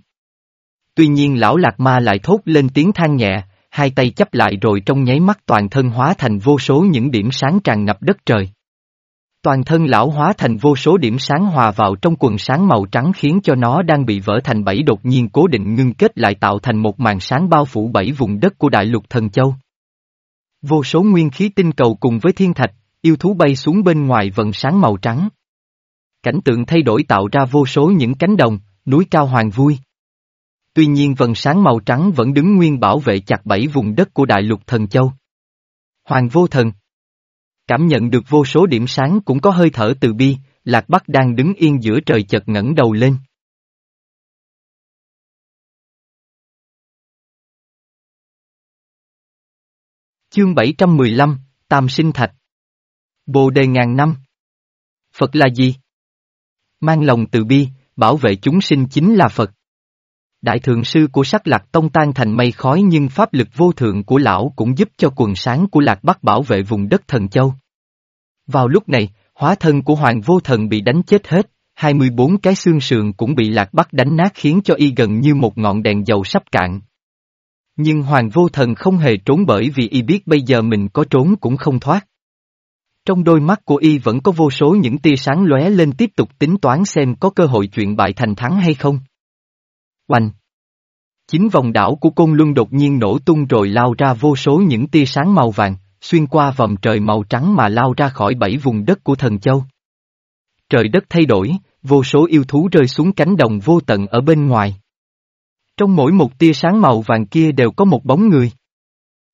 Tuy nhiên lão lạc ma lại thốt lên tiếng than nhẹ, hai tay chấp lại rồi trong nháy mắt toàn thân hóa thành vô số những điểm sáng tràn ngập đất trời. Toàn thân lão hóa thành vô số điểm sáng hòa vào trong quần sáng màu trắng khiến cho nó đang bị vỡ thành bảy đột nhiên cố định ngưng kết lại tạo thành một màn sáng bao phủ bảy vùng đất của đại lục thần châu. Vô số nguyên khí tinh cầu cùng với thiên thạch, yêu thú bay xuống bên ngoài vần sáng màu trắng. Cảnh tượng thay đổi tạo ra vô số những cánh đồng, núi cao hoàng vui. Tuy nhiên vần sáng màu trắng vẫn đứng nguyên bảo vệ chặt bảy vùng đất của đại lục thần châu. Hoàng vô thần Cảm nhận được vô số điểm sáng cũng có hơi thở từ bi, Lạc Bắc đang đứng yên giữa trời chợt ngẩng đầu lên. Chương 715, Tam Sinh Thạch Bồ đề ngàn năm Phật là gì? Mang lòng từ bi, bảo vệ chúng sinh chính là Phật. Đại thượng sư của sắc lạc tông tan thành mây khói nhưng pháp lực vô thượng của lão cũng giúp cho quần sáng của lạc bắc bảo vệ vùng đất thần châu. Vào lúc này, hóa thân của hoàng vô thần bị đánh chết hết, 24 cái xương sườn cũng bị lạc bắc đánh nát khiến cho y gần như một ngọn đèn dầu sắp cạn. Nhưng hoàng vô thần không hề trốn bởi vì y biết bây giờ mình có trốn cũng không thoát. Trong đôi mắt của y vẫn có vô số những tia sáng lóe lên tiếp tục tính toán xem có cơ hội chuyện bại thành thắng hay không. Oanh! Chính vòng đảo của côn luân đột nhiên nổ tung rồi lao ra vô số những tia sáng màu vàng, xuyên qua vòng trời màu trắng mà lao ra khỏi bảy vùng đất của thần châu. Trời đất thay đổi, vô số yêu thú rơi xuống cánh đồng vô tận ở bên ngoài. Trong mỗi một tia sáng màu vàng kia đều có một bóng người.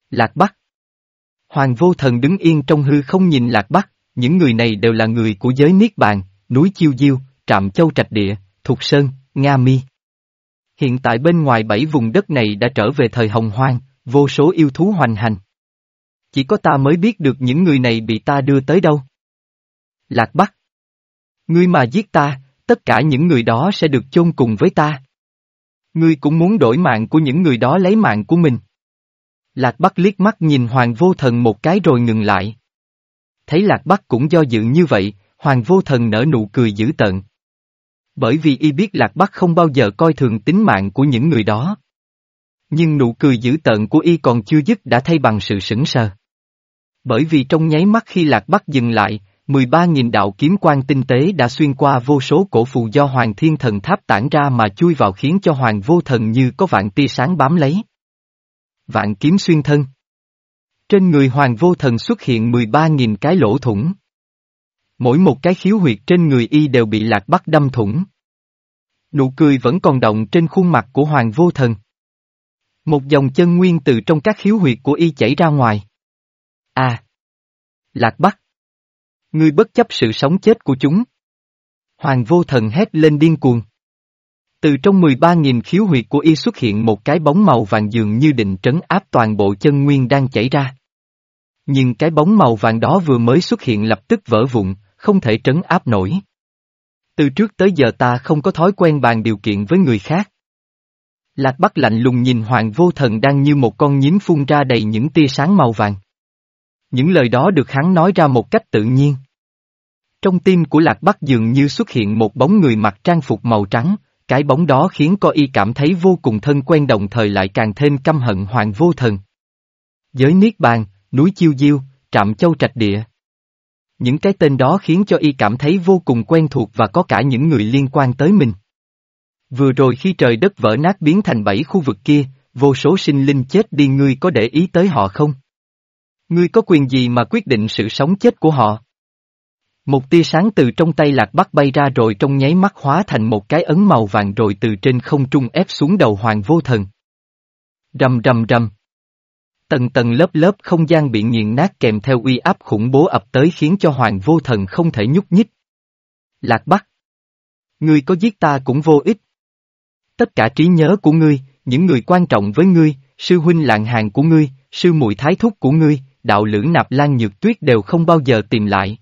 Lạc Bắc Hoàng vô thần đứng yên trong hư không nhìn Lạc Bắc, những người này đều là người của giới Niết Bàn, núi Chiêu Diêu, Trạm Châu Trạch Địa, Thục Sơn, Nga Mi. Hiện tại bên ngoài bảy vùng đất này đã trở về thời hồng hoang, vô số yêu thú hoành hành. Chỉ có ta mới biết được những người này bị ta đưa tới đâu. Lạc Bắc. Ngươi mà giết ta, tất cả những người đó sẽ được chôn cùng với ta. Ngươi cũng muốn đổi mạng của những người đó lấy mạng của mình. Lạc Bắc liếc mắt nhìn Hoàng Vô Thần một cái rồi ngừng lại. Thấy Lạc Bắc cũng do dự như vậy, Hoàng Vô Thần nở nụ cười dữ tợn. Bởi vì y biết Lạc Bắc không bao giờ coi thường tính mạng của những người đó. Nhưng nụ cười dữ tợn của y còn chưa dứt đã thay bằng sự sững sờ. Bởi vì trong nháy mắt khi Lạc Bắc dừng lại, 13.000 đạo kiếm quan tinh tế đã xuyên qua vô số cổ phù do Hoàng Thiên Thần Tháp tản ra mà chui vào khiến cho Hoàng Vô Thần như có vạn tia sáng bám lấy. Vạn kiếm xuyên thân. Trên người Hoàng Vô Thần xuất hiện 13.000 cái lỗ thủng. Mỗi một cái khiếu huyệt trên người y đều bị Lạc Bắc đâm thủng. Nụ cười vẫn còn động trên khuôn mặt của Hoàng Vô Thần. Một dòng chân nguyên từ trong các khiếu huyệt của y chảy ra ngoài. À! Lạc Bắc! Ngươi bất chấp sự sống chết của chúng. Hoàng vô thần hét lên điên cuồng. Từ trong 13.000 khiếu huyệt của y xuất hiện một cái bóng màu vàng dường như định trấn áp toàn bộ chân nguyên đang chảy ra. Nhưng cái bóng màu vàng đó vừa mới xuất hiện lập tức vỡ vụn, không thể trấn áp nổi. Từ trước tới giờ ta không có thói quen bàn điều kiện với người khác. Lạc Bắc lạnh lùng nhìn Hoàng Vô Thần đang như một con nhím phun ra đầy những tia sáng màu vàng. Những lời đó được hắn nói ra một cách tự nhiên. Trong tim của Lạc Bắc dường như xuất hiện một bóng người mặc trang phục màu trắng, cái bóng đó khiến co y cảm thấy vô cùng thân quen đồng thời lại càng thêm căm hận Hoàng Vô Thần. Giới Niết Bàn, núi Chiêu Diêu, Trạm Châu Trạch Địa. Những cái tên đó khiến cho y cảm thấy vô cùng quen thuộc và có cả những người liên quan tới mình. Vừa rồi khi trời đất vỡ nát biến thành bảy khu vực kia, vô số sinh linh chết đi ngươi có để ý tới họ không? Ngươi có quyền gì mà quyết định sự sống chết của họ? Một tia sáng từ trong tay lạc bắc bay ra rồi trong nháy mắt hóa thành một cái ấn màu vàng rồi từ trên không trung ép xuống đầu hoàng vô thần. Rầm rầm rầm. Tầng tầng lớp lớp không gian bị nghiền nát kèm theo uy áp khủng bố ập tới khiến cho hoàng vô thần không thể nhúc nhích. Lạc bắc. Ngươi có giết ta cũng vô ích. Tất cả trí nhớ của ngươi, những người quan trọng với ngươi, sư huynh lạng hàng của ngươi, sư muội thái thúc của ngươi, đạo lữ nạp lan nhược tuyết đều không bao giờ tìm lại.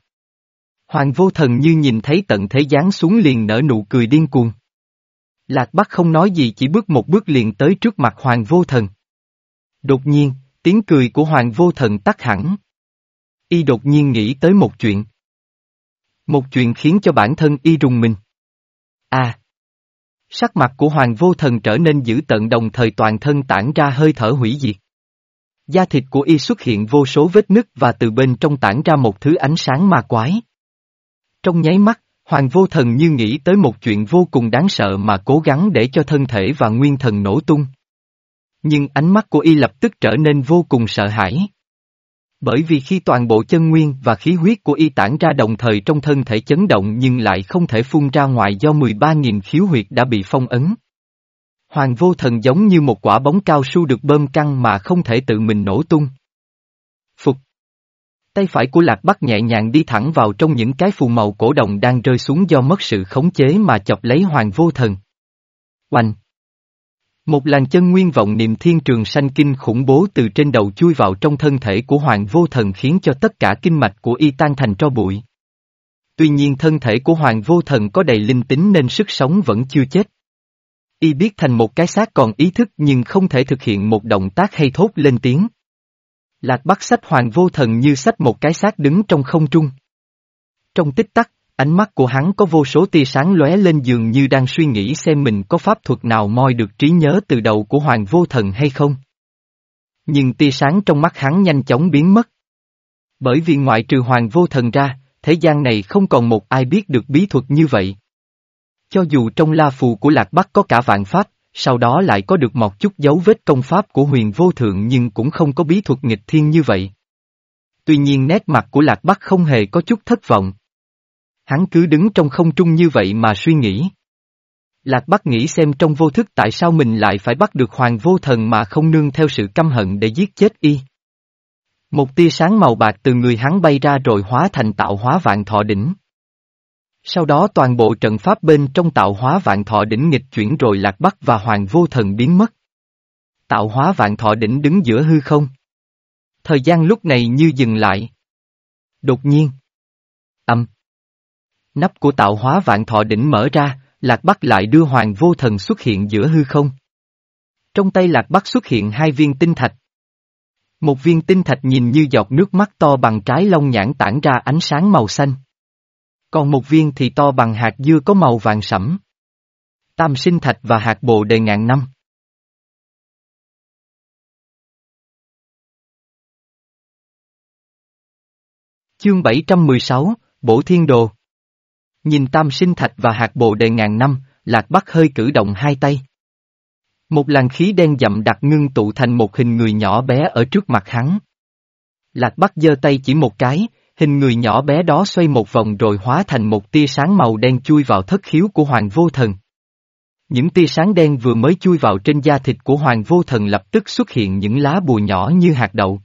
Hoàng vô thần như nhìn thấy tận thế giáng xuống liền nở nụ cười điên cuồng. Lạc Bắc không nói gì chỉ bước một bước liền tới trước mặt Hoàng vô thần. Đột nhiên, tiếng cười của Hoàng vô thần tắt hẳn. Y đột nhiên nghĩ tới một chuyện. Một chuyện khiến cho bản thân Y rùng mình. À! Sắc mặt của Hoàng vô thần trở nên dữ tận đồng thời toàn thân tản ra hơi thở hủy diệt. Da thịt của y xuất hiện vô số vết nứt và từ bên trong tản ra một thứ ánh sáng ma quái. Trong nháy mắt, Hoàng vô thần như nghĩ tới một chuyện vô cùng đáng sợ mà cố gắng để cho thân thể và nguyên thần nổ tung. Nhưng ánh mắt của y lập tức trở nên vô cùng sợ hãi. Bởi vì khi toàn bộ chân nguyên và khí huyết của y tản ra đồng thời trong thân thể chấn động nhưng lại không thể phun ra ngoài do 13.000 khiếu huyệt đã bị phong ấn. Hoàng vô thần giống như một quả bóng cao su được bơm căng mà không thể tự mình nổ tung. Phục. Tay phải của Lạc Bắc nhẹ nhàng đi thẳng vào trong những cái phù màu cổ đồng đang rơi xuống do mất sự khống chế mà chọc lấy Hoàng vô thần. Oanh. Một làn chân nguyên vọng niệm thiên trường sanh kinh khủng bố từ trên đầu chui vào trong thân thể của Hoàng vô thần khiến cho tất cả kinh mạch của y tan thành tro bụi. Tuy nhiên thân thể của Hoàng vô thần có đầy linh tính nên sức sống vẫn chưa chết. Y biết thành một cái xác còn ý thức nhưng không thể thực hiện một động tác hay thốt lên tiếng. Lạc Bắc sách Hoàng vô thần như sách một cái xác đứng trong không trung. Trong tích tắc, ánh mắt của hắn có vô số tia sáng lóe lên giường như đang suy nghĩ xem mình có pháp thuật nào moi được trí nhớ từ đầu của Hoàng vô thần hay không. Nhưng tia sáng trong mắt hắn nhanh chóng biến mất. Bởi vì ngoại trừ Hoàng vô thần ra, thế gian này không còn một ai biết được bí thuật như vậy. Cho dù trong la phù của Lạc Bắc có cả vạn pháp, sau đó lại có được một chút dấu vết công pháp của huyền vô thượng nhưng cũng không có bí thuật nghịch thiên như vậy. Tuy nhiên nét mặt của Lạc Bắc không hề có chút thất vọng. Hắn cứ đứng trong không trung như vậy mà suy nghĩ. Lạc Bắc nghĩ xem trong vô thức tại sao mình lại phải bắt được hoàng vô thần mà không nương theo sự căm hận để giết chết y. Một tia sáng màu bạc từ người hắn bay ra rồi hóa thành tạo hóa vạn thọ đỉnh. Sau đó toàn bộ trận pháp bên trong tạo hóa vạn thọ đỉnh nghịch chuyển rồi lạc bắc và hoàng vô thần biến mất. Tạo hóa vạn thọ đỉnh đứng giữa hư không. Thời gian lúc này như dừng lại. Đột nhiên. Âm. Nắp của tạo hóa vạn thọ đỉnh mở ra, lạc bắc lại đưa hoàng vô thần xuất hiện giữa hư không. Trong tay lạc bắc xuất hiện hai viên tinh thạch. Một viên tinh thạch nhìn như giọt nước mắt to bằng trái lông nhãn tản ra ánh sáng màu xanh. Còn một viên thì to bằng hạt dưa có màu vàng sẫm. Tam sinh thạch và hạt bồ đề ngàn năm. Chương 716, Bổ Thiên Đồ Nhìn tam sinh thạch và hạt bồ đề ngàn năm, Lạc Bắc hơi cử động hai tay. Một làn khí đen dậm đặc ngưng tụ thành một hình người nhỏ bé ở trước mặt hắn. Lạc Bắc giơ tay chỉ một cái, hình người nhỏ bé đó xoay một vòng rồi hóa thành một tia sáng màu đen chui vào thất khiếu của Hoàng Vô Thần. Những tia sáng đen vừa mới chui vào trên da thịt của Hoàng Vô Thần lập tức xuất hiện những lá bùa nhỏ như hạt đậu.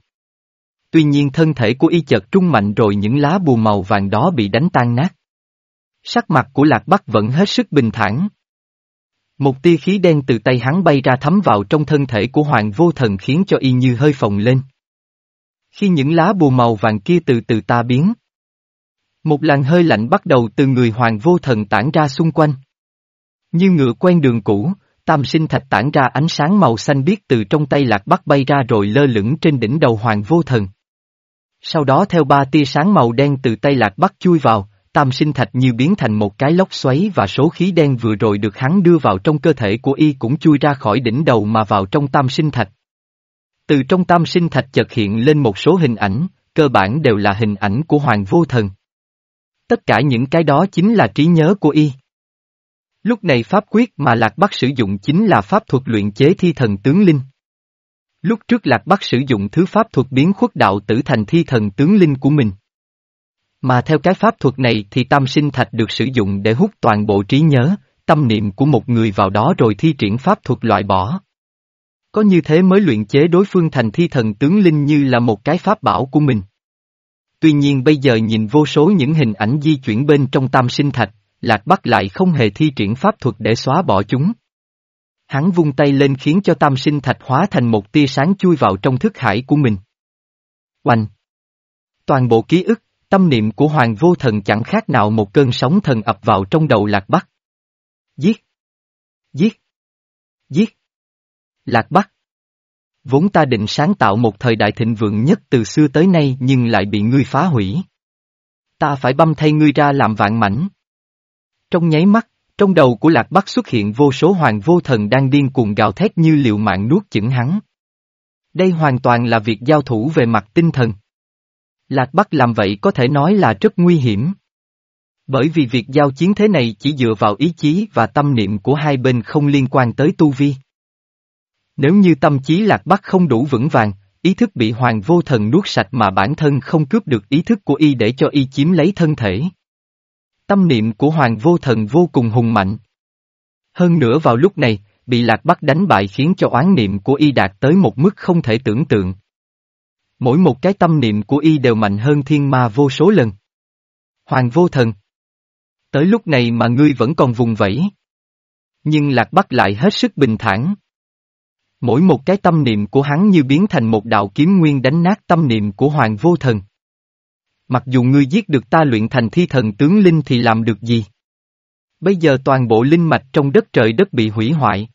Tuy nhiên thân thể của y chợt trung mạnh rồi những lá bùa màu vàng đó bị đánh tan nát. Sắc mặt của Lạc Bắc vẫn hết sức bình thản. Một tia khí đen từ tay hắn bay ra thấm vào trong thân thể của Hoàng Vô Thần khiến cho y như hơi phồng lên. Khi những lá bùa màu vàng kia từ từ ta biến. Một làn hơi lạnh bắt đầu từ người hoàng vô thần tản ra xung quanh. Như ngựa quen đường cũ, tam sinh thạch tản ra ánh sáng màu xanh biếc từ trong tay lạc bắc bay ra rồi lơ lửng trên đỉnh đầu hoàng vô thần. Sau đó theo ba tia sáng màu đen từ tay lạc bắc chui vào, tam sinh thạch như biến thành một cái lốc xoáy và số khí đen vừa rồi được hắn đưa vào trong cơ thể của y cũng chui ra khỏi đỉnh đầu mà vào trong tam sinh thạch. Từ trong tam sinh thạch chợt hiện lên một số hình ảnh, cơ bản đều là hình ảnh của Hoàng Vô Thần. Tất cả những cái đó chính là trí nhớ của y. Lúc này pháp quyết mà Lạc Bắc sử dụng chính là pháp thuật luyện chế thi thần tướng linh. Lúc trước Lạc Bắc sử dụng thứ pháp thuật biến khuất đạo tử thành thi thần tướng linh của mình. Mà theo cái pháp thuật này thì tam sinh thạch được sử dụng để hút toàn bộ trí nhớ, tâm niệm của một người vào đó rồi thi triển pháp thuật loại bỏ. Có như thế mới luyện chế đối phương thành thi thần tướng linh như là một cái pháp bảo của mình. Tuy nhiên bây giờ nhìn vô số những hình ảnh di chuyển bên trong tam sinh thạch, Lạc Bắc lại không hề thi triển pháp thuật để xóa bỏ chúng. Hắn vung tay lên khiến cho tam sinh thạch hóa thành một tia sáng chui vào trong thức hải của mình. Oanh! Toàn bộ ký ức, tâm niệm của Hoàng Vô Thần chẳng khác nào một cơn sóng thần ập vào trong đầu Lạc Bắc. Giết! Giết! Giết! Lạc Bắc! Vốn ta định sáng tạo một thời đại thịnh vượng nhất từ xưa tới nay nhưng lại bị ngươi phá hủy. Ta phải băm thay ngươi ra làm vạn mảnh. Trong nháy mắt, trong đầu của Lạc Bắc xuất hiện vô số hoàng vô thần đang điên cuồng gào thét như liệu mạng nuốt chửng hắn. Đây hoàn toàn là việc giao thủ về mặt tinh thần. Lạc Bắc làm vậy có thể nói là rất nguy hiểm. Bởi vì việc giao chiến thế này chỉ dựa vào ý chí và tâm niệm của hai bên không liên quan tới tu vi. Nếu như tâm trí Lạc Bắc không đủ vững vàng, ý thức bị hoàng vô thần nuốt sạch mà bản thân không cướp được ý thức của y để cho y chiếm lấy thân thể. Tâm niệm của Hoàng Vô Thần vô cùng hùng mạnh. Hơn nữa vào lúc này, bị Lạc Bắc đánh bại khiến cho oán niệm của y đạt tới một mức không thể tưởng tượng. Mỗi một cái tâm niệm của y đều mạnh hơn thiên ma vô số lần. Hoàng Vô Thần. Tới lúc này mà ngươi vẫn còn vùng vẫy. Nhưng Lạc Bắc lại hết sức bình thản. Mỗi một cái tâm niệm của hắn như biến thành một đạo kiếm nguyên đánh nát tâm niệm của Hoàng Vô Thần. Mặc dù ngươi giết được ta luyện thành thi thần tướng linh thì làm được gì? Bây giờ toàn bộ linh mạch trong đất trời đất bị hủy hoại.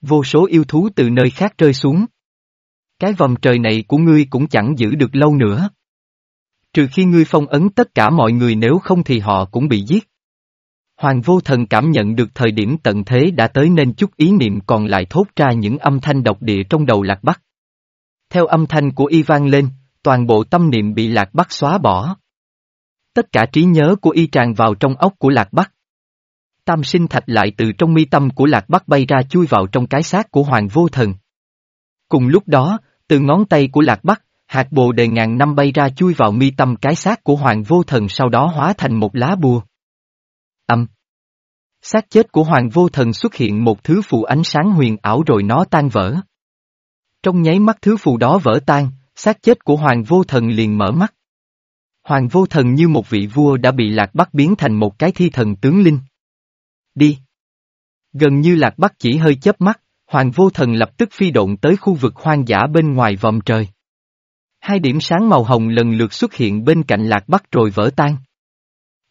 Vô số yêu thú từ nơi khác rơi xuống. Cái vòng trời này của ngươi cũng chẳng giữ được lâu nữa. Trừ khi ngươi phong ấn tất cả mọi người nếu không thì họ cũng bị giết. Hoàng vô thần cảm nhận được thời điểm tận thế đã tới nên chút ý niệm còn lại thốt ra những âm thanh độc địa trong đầu lạc bắc. Theo âm thanh của y vang lên, toàn bộ tâm niệm bị Lạc Bắc xóa bỏ. Tất cả trí nhớ của y tràn vào trong ốc của Lạc Bắc. Tam sinh thạch lại từ trong mi tâm của Lạc Bắc bay ra chui vào trong cái xác của Hoàng Vô Thần. Cùng lúc đó, từ ngón tay của Lạc Bắc, hạt bồ đề ngàn năm bay ra chui vào mi tâm cái xác của Hoàng Vô Thần sau đó hóa thành một lá bùa. Âm. Xác chết của Hoàng Vô Thần xuất hiện một thứ phù ánh sáng huyền ảo rồi nó tan vỡ. Trong nháy mắt thứ phù đó vỡ tan, xác chết của Hoàng Vô Thần liền mở mắt. Hoàng Vô Thần như một vị vua đã bị Lạc Bắc biến thành một cái thi thần tướng linh. Đi! Gần như Lạc Bắc chỉ hơi chớp mắt, Hoàng Vô Thần lập tức phi độn tới khu vực hoang dã bên ngoài vòng trời. Hai điểm sáng màu hồng lần lượt xuất hiện bên cạnh Lạc Bắc rồi vỡ tan.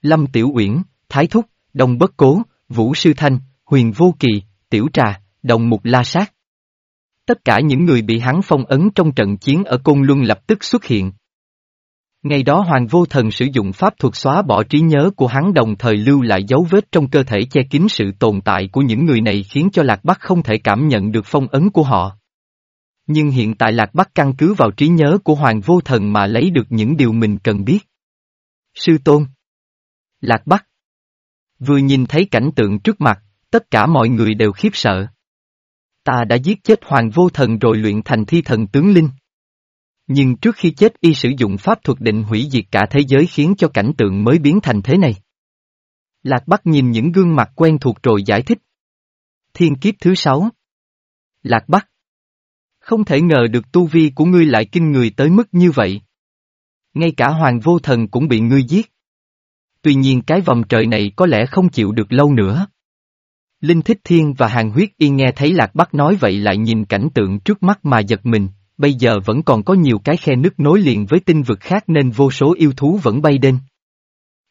Lâm Tiểu Uyển, Thái Thúc, Đồng Bất Cố, Vũ Sư Thanh, Huyền Vô Kỳ, Tiểu Trà, Đồng Mục La Sát. Tất cả những người bị hắn phong ấn trong trận chiến ở Côn Luân lập tức xuất hiện. Ngày đó Hoàng Vô Thần sử dụng pháp thuật xóa bỏ trí nhớ của hắn đồng thời lưu lại dấu vết trong cơ thể che kín sự tồn tại của những người này khiến cho Lạc Bắc không thể cảm nhận được phong ấn của họ. Nhưng hiện tại Lạc Bắc căn cứ vào trí nhớ của Hoàng Vô Thần mà lấy được những điều mình cần biết. Sư Tôn Lạc Bắc Vừa nhìn thấy cảnh tượng trước mặt, tất cả mọi người đều khiếp sợ. Ta đã giết chết hoàng vô thần rồi luyện thành thi thần tướng linh. Nhưng trước khi chết y sử dụng pháp thuật định hủy diệt cả thế giới khiến cho cảnh tượng mới biến thành thế này. Lạc Bắc nhìn những gương mặt quen thuộc rồi giải thích. Thiên kiếp thứ sáu. Lạc Bắc. Không thể ngờ được tu vi của ngươi lại kinh người tới mức như vậy. Ngay cả hoàng vô thần cũng bị ngươi giết. Tuy nhiên cái vòng trời này có lẽ không chịu được lâu nữa. Linh Thích Thiên và Hàng Huyết Y nghe thấy Lạc Bắc nói vậy lại nhìn cảnh tượng trước mắt mà giật mình, bây giờ vẫn còn có nhiều cái khe nứt nối liền với tinh vực khác nên vô số yêu thú vẫn bay đến.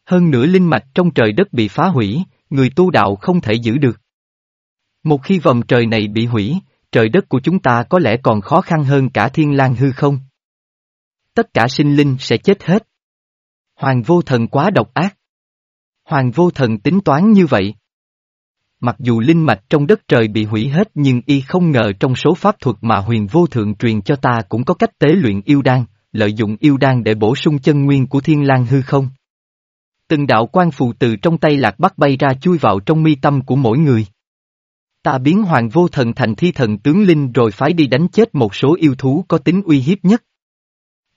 Hơn nữa linh mạch trong trời đất bị phá hủy, người tu đạo không thể giữ được. Một khi vòng trời này bị hủy, trời đất của chúng ta có lẽ còn khó khăn hơn cả thiên lang hư không? Tất cả sinh linh sẽ chết hết. Hoàng vô thần quá độc ác. Hoàng vô thần tính toán như vậy. Mặc dù linh mạch trong đất trời bị hủy hết nhưng y không ngờ trong số pháp thuật mà huyền vô thượng truyền cho ta cũng có cách tế luyện yêu đan, lợi dụng yêu đan để bổ sung chân nguyên của thiên lang hư không. Từng đạo quan phù từ trong tay lạc bắc bay ra chui vào trong mi tâm của mỗi người. Ta biến hoàng vô thần thành thi thần tướng linh rồi phái đi đánh chết một số yêu thú có tính uy hiếp nhất.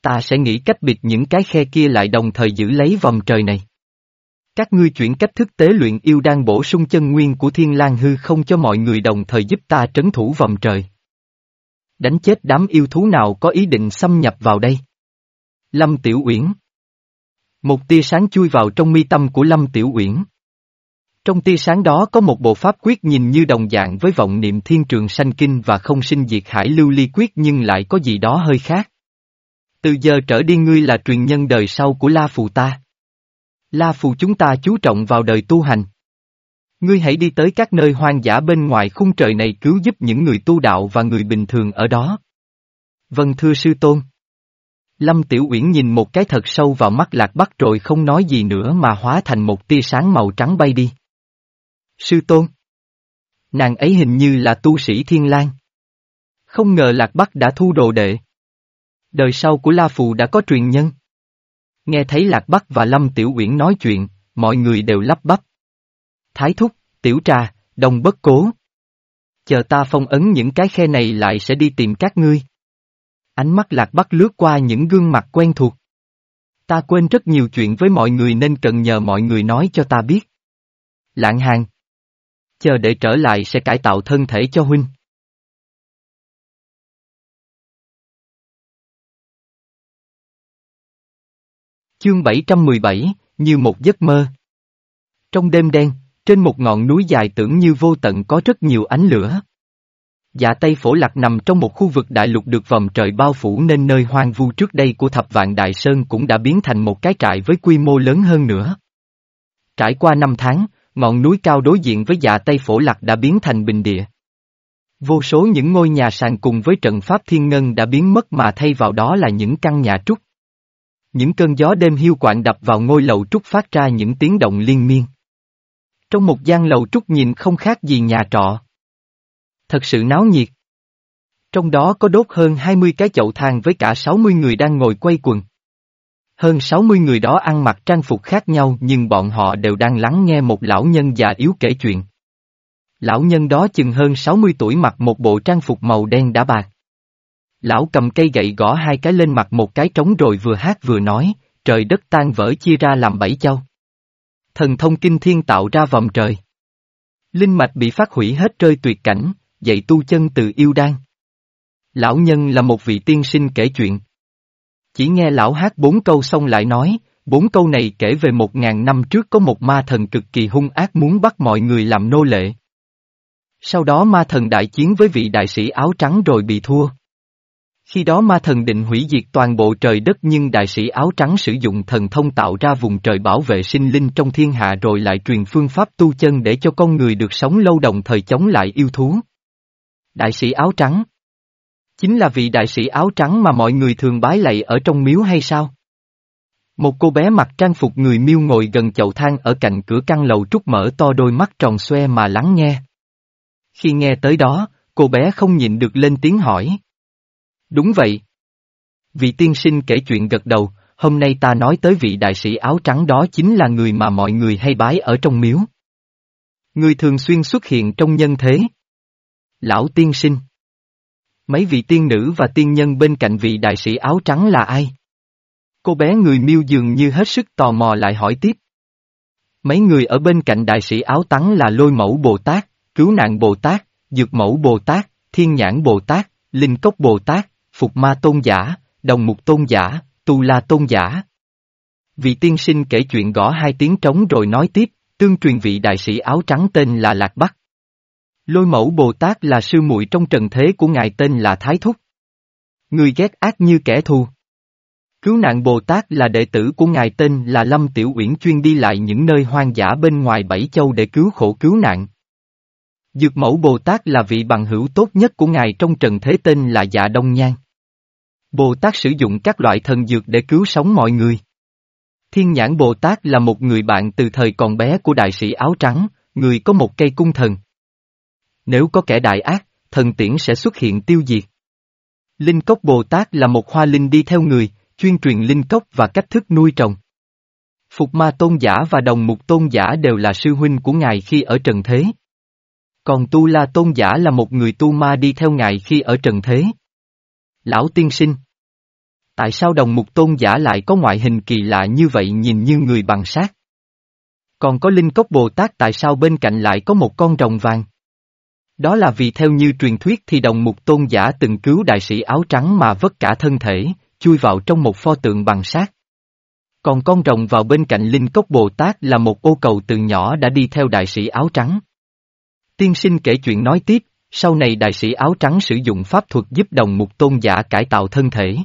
ta sẽ nghĩ cách bịt những cái khe kia lại đồng thời giữ lấy vòng trời này. Các ngươi chuyển cách thức tế luyện yêu đang bổ sung chân nguyên của thiên lang hư không cho mọi người đồng thời giúp ta trấn thủ vòng trời. Đánh chết đám yêu thú nào có ý định xâm nhập vào đây. Lâm Tiểu Uyển Một tia sáng chui vào trong mi tâm của Lâm Tiểu Uyển. Trong tia sáng đó có một bộ pháp quyết nhìn như đồng dạng với vọng niệm thiên trường sanh kinh và không sinh diệt hải lưu ly quyết nhưng lại có gì đó hơi khác. Từ giờ trở đi ngươi là truyền nhân đời sau của La Phù ta. La Phù chúng ta chú trọng vào đời tu hành. Ngươi hãy đi tới các nơi hoang dã bên ngoài khung trời này cứu giúp những người tu đạo và người bình thường ở đó. Vâng thưa sư tôn. Lâm Tiểu Uyển nhìn một cái thật sâu vào mắt lạc bắc rồi không nói gì nữa mà hóa thành một tia sáng màu trắng bay đi. Sư tôn. Nàng ấy hình như là tu sĩ thiên lang. Không ngờ lạc bắc đã thu đồ đệ. Đời sau của La Phù đã có truyền nhân. Nghe thấy Lạc Bắc và Lâm Tiểu Uyển nói chuyện, mọi người đều lắp bắp. Thái thúc, tiểu trà, đồng bất cố. Chờ ta phong ấn những cái khe này lại sẽ đi tìm các ngươi. Ánh mắt Lạc Bắc lướt qua những gương mặt quen thuộc. Ta quên rất nhiều chuyện với mọi người nên cần nhờ mọi người nói cho ta biết. Lạng hàng. Chờ để trở lại sẽ cải tạo thân thể cho huynh. Chương 717, như một giấc mơ. Trong đêm đen, trên một ngọn núi dài tưởng như vô tận có rất nhiều ánh lửa. Dạ Tây Phổ Lạc nằm trong một khu vực đại lục được vòng trời bao phủ nên nơi hoang vu trước đây của thập vạn Đại Sơn cũng đã biến thành một cái trại với quy mô lớn hơn nữa. Trải qua năm tháng, ngọn núi cao đối diện với dạ Tây Phổ Lạc đã biến thành bình địa. Vô số những ngôi nhà sàn cùng với trận pháp thiên ngân đã biến mất mà thay vào đó là những căn nhà trúc. Những cơn gió đêm hiu quạng đập vào ngôi lầu trúc phát ra những tiếng động liên miên. Trong một gian lầu trúc nhìn không khác gì nhà trọ. Thật sự náo nhiệt. Trong đó có đốt hơn 20 cái chậu than với cả 60 người đang ngồi quay quần. Hơn 60 người đó ăn mặc trang phục khác nhau nhưng bọn họ đều đang lắng nghe một lão nhân già yếu kể chuyện. Lão nhân đó chừng hơn 60 tuổi mặc một bộ trang phục màu đen đã bạc. Lão cầm cây gậy gõ hai cái lên mặt một cái trống rồi vừa hát vừa nói, trời đất tan vỡ chia ra làm bảy châu. Thần thông kinh thiên tạo ra vòng trời. Linh mạch bị phát hủy hết rơi tuyệt cảnh, dạy tu chân từ yêu đan. Lão nhân là một vị tiên sinh kể chuyện. Chỉ nghe lão hát bốn câu xong lại nói, bốn câu này kể về một ngàn năm trước có một ma thần cực kỳ hung ác muốn bắt mọi người làm nô lệ. Sau đó ma thần đại chiến với vị đại sĩ áo trắng rồi bị thua. Khi đó ma thần định hủy diệt toàn bộ trời đất nhưng đại sĩ áo trắng sử dụng thần thông tạo ra vùng trời bảo vệ sinh linh trong thiên hạ rồi lại truyền phương pháp tu chân để cho con người được sống lâu đồng thời chống lại yêu thú. Đại sĩ áo trắng Chính là vị đại sĩ áo trắng mà mọi người thường bái lạy ở trong miếu hay sao? Một cô bé mặc trang phục người miêu ngồi gần chậu than ở cạnh cửa căn lầu trúc mở to đôi mắt tròn xoe mà lắng nghe. Khi nghe tới đó, cô bé không nhịn được lên tiếng hỏi. Đúng vậy. Vị tiên sinh kể chuyện gật đầu, hôm nay ta nói tới vị đại sĩ áo trắng đó chính là người mà mọi người hay bái ở trong miếu. Người thường xuyên xuất hiện trong nhân thế. Lão tiên sinh. Mấy vị tiên nữ và tiên nhân bên cạnh vị đại sĩ áo trắng là ai? Cô bé người miêu dường như hết sức tò mò lại hỏi tiếp. Mấy người ở bên cạnh đại sĩ áo trắng là lôi mẫu Bồ Tát, cứu nạn Bồ Tát, dược mẫu Bồ Tát, thiên nhãn Bồ Tát, linh cốc Bồ Tát, Phục Ma Tôn Giả, Đồng Mục Tôn Giả, Tu La Tôn Giả. Vị tiên sinh kể chuyện gõ hai tiếng trống rồi nói tiếp, tương truyền vị đại sĩ áo trắng tên là Lạc Bắc. Lôi mẫu Bồ Tát là sư muội trong trần thế của ngài tên là Thái Thúc. Người ghét ác như kẻ thù. Cứu nạn Bồ Tát là đệ tử của ngài tên là Lâm Tiểu Uyển chuyên đi lại những nơi hoang dã bên ngoài Bảy Châu để cứu khổ cứu nạn. Dược mẫu Bồ Tát là vị bằng hữu tốt nhất của ngài trong trần thế tên là Dạ Đông Nhan. Bồ Tát sử dụng các loại thần dược để cứu sống mọi người. Thiên nhãn Bồ Tát là một người bạn từ thời còn bé của đại sĩ áo trắng, người có một cây cung thần. Nếu có kẻ đại ác, thần tiễn sẽ xuất hiện tiêu diệt. Linh cốc Bồ Tát là một hoa linh đi theo người, chuyên truyền linh cốc và cách thức nuôi trồng. Phục ma tôn giả và đồng mục tôn giả đều là sư huynh của ngài khi ở trần thế. Còn tu la tôn giả là một người tu ma đi theo ngài khi ở trần thế. Lão tiên sinh Tại sao đồng mục tôn giả lại có ngoại hình kỳ lạ như vậy nhìn như người bằng sát? Còn có linh cốc Bồ Tát tại sao bên cạnh lại có một con rồng vàng? Đó là vì theo như truyền thuyết thì đồng mục tôn giả từng cứu đại sĩ áo trắng mà vất cả thân thể, chui vào trong một pho tượng bằng sát. Còn con rồng vào bên cạnh Linh Cốc Bồ Tát là một ô cầu từ nhỏ đã đi theo đại sĩ áo trắng. Tiên sinh kể chuyện nói tiếp, sau này đại sĩ áo trắng sử dụng pháp thuật giúp đồng mục tôn giả cải tạo thân thể.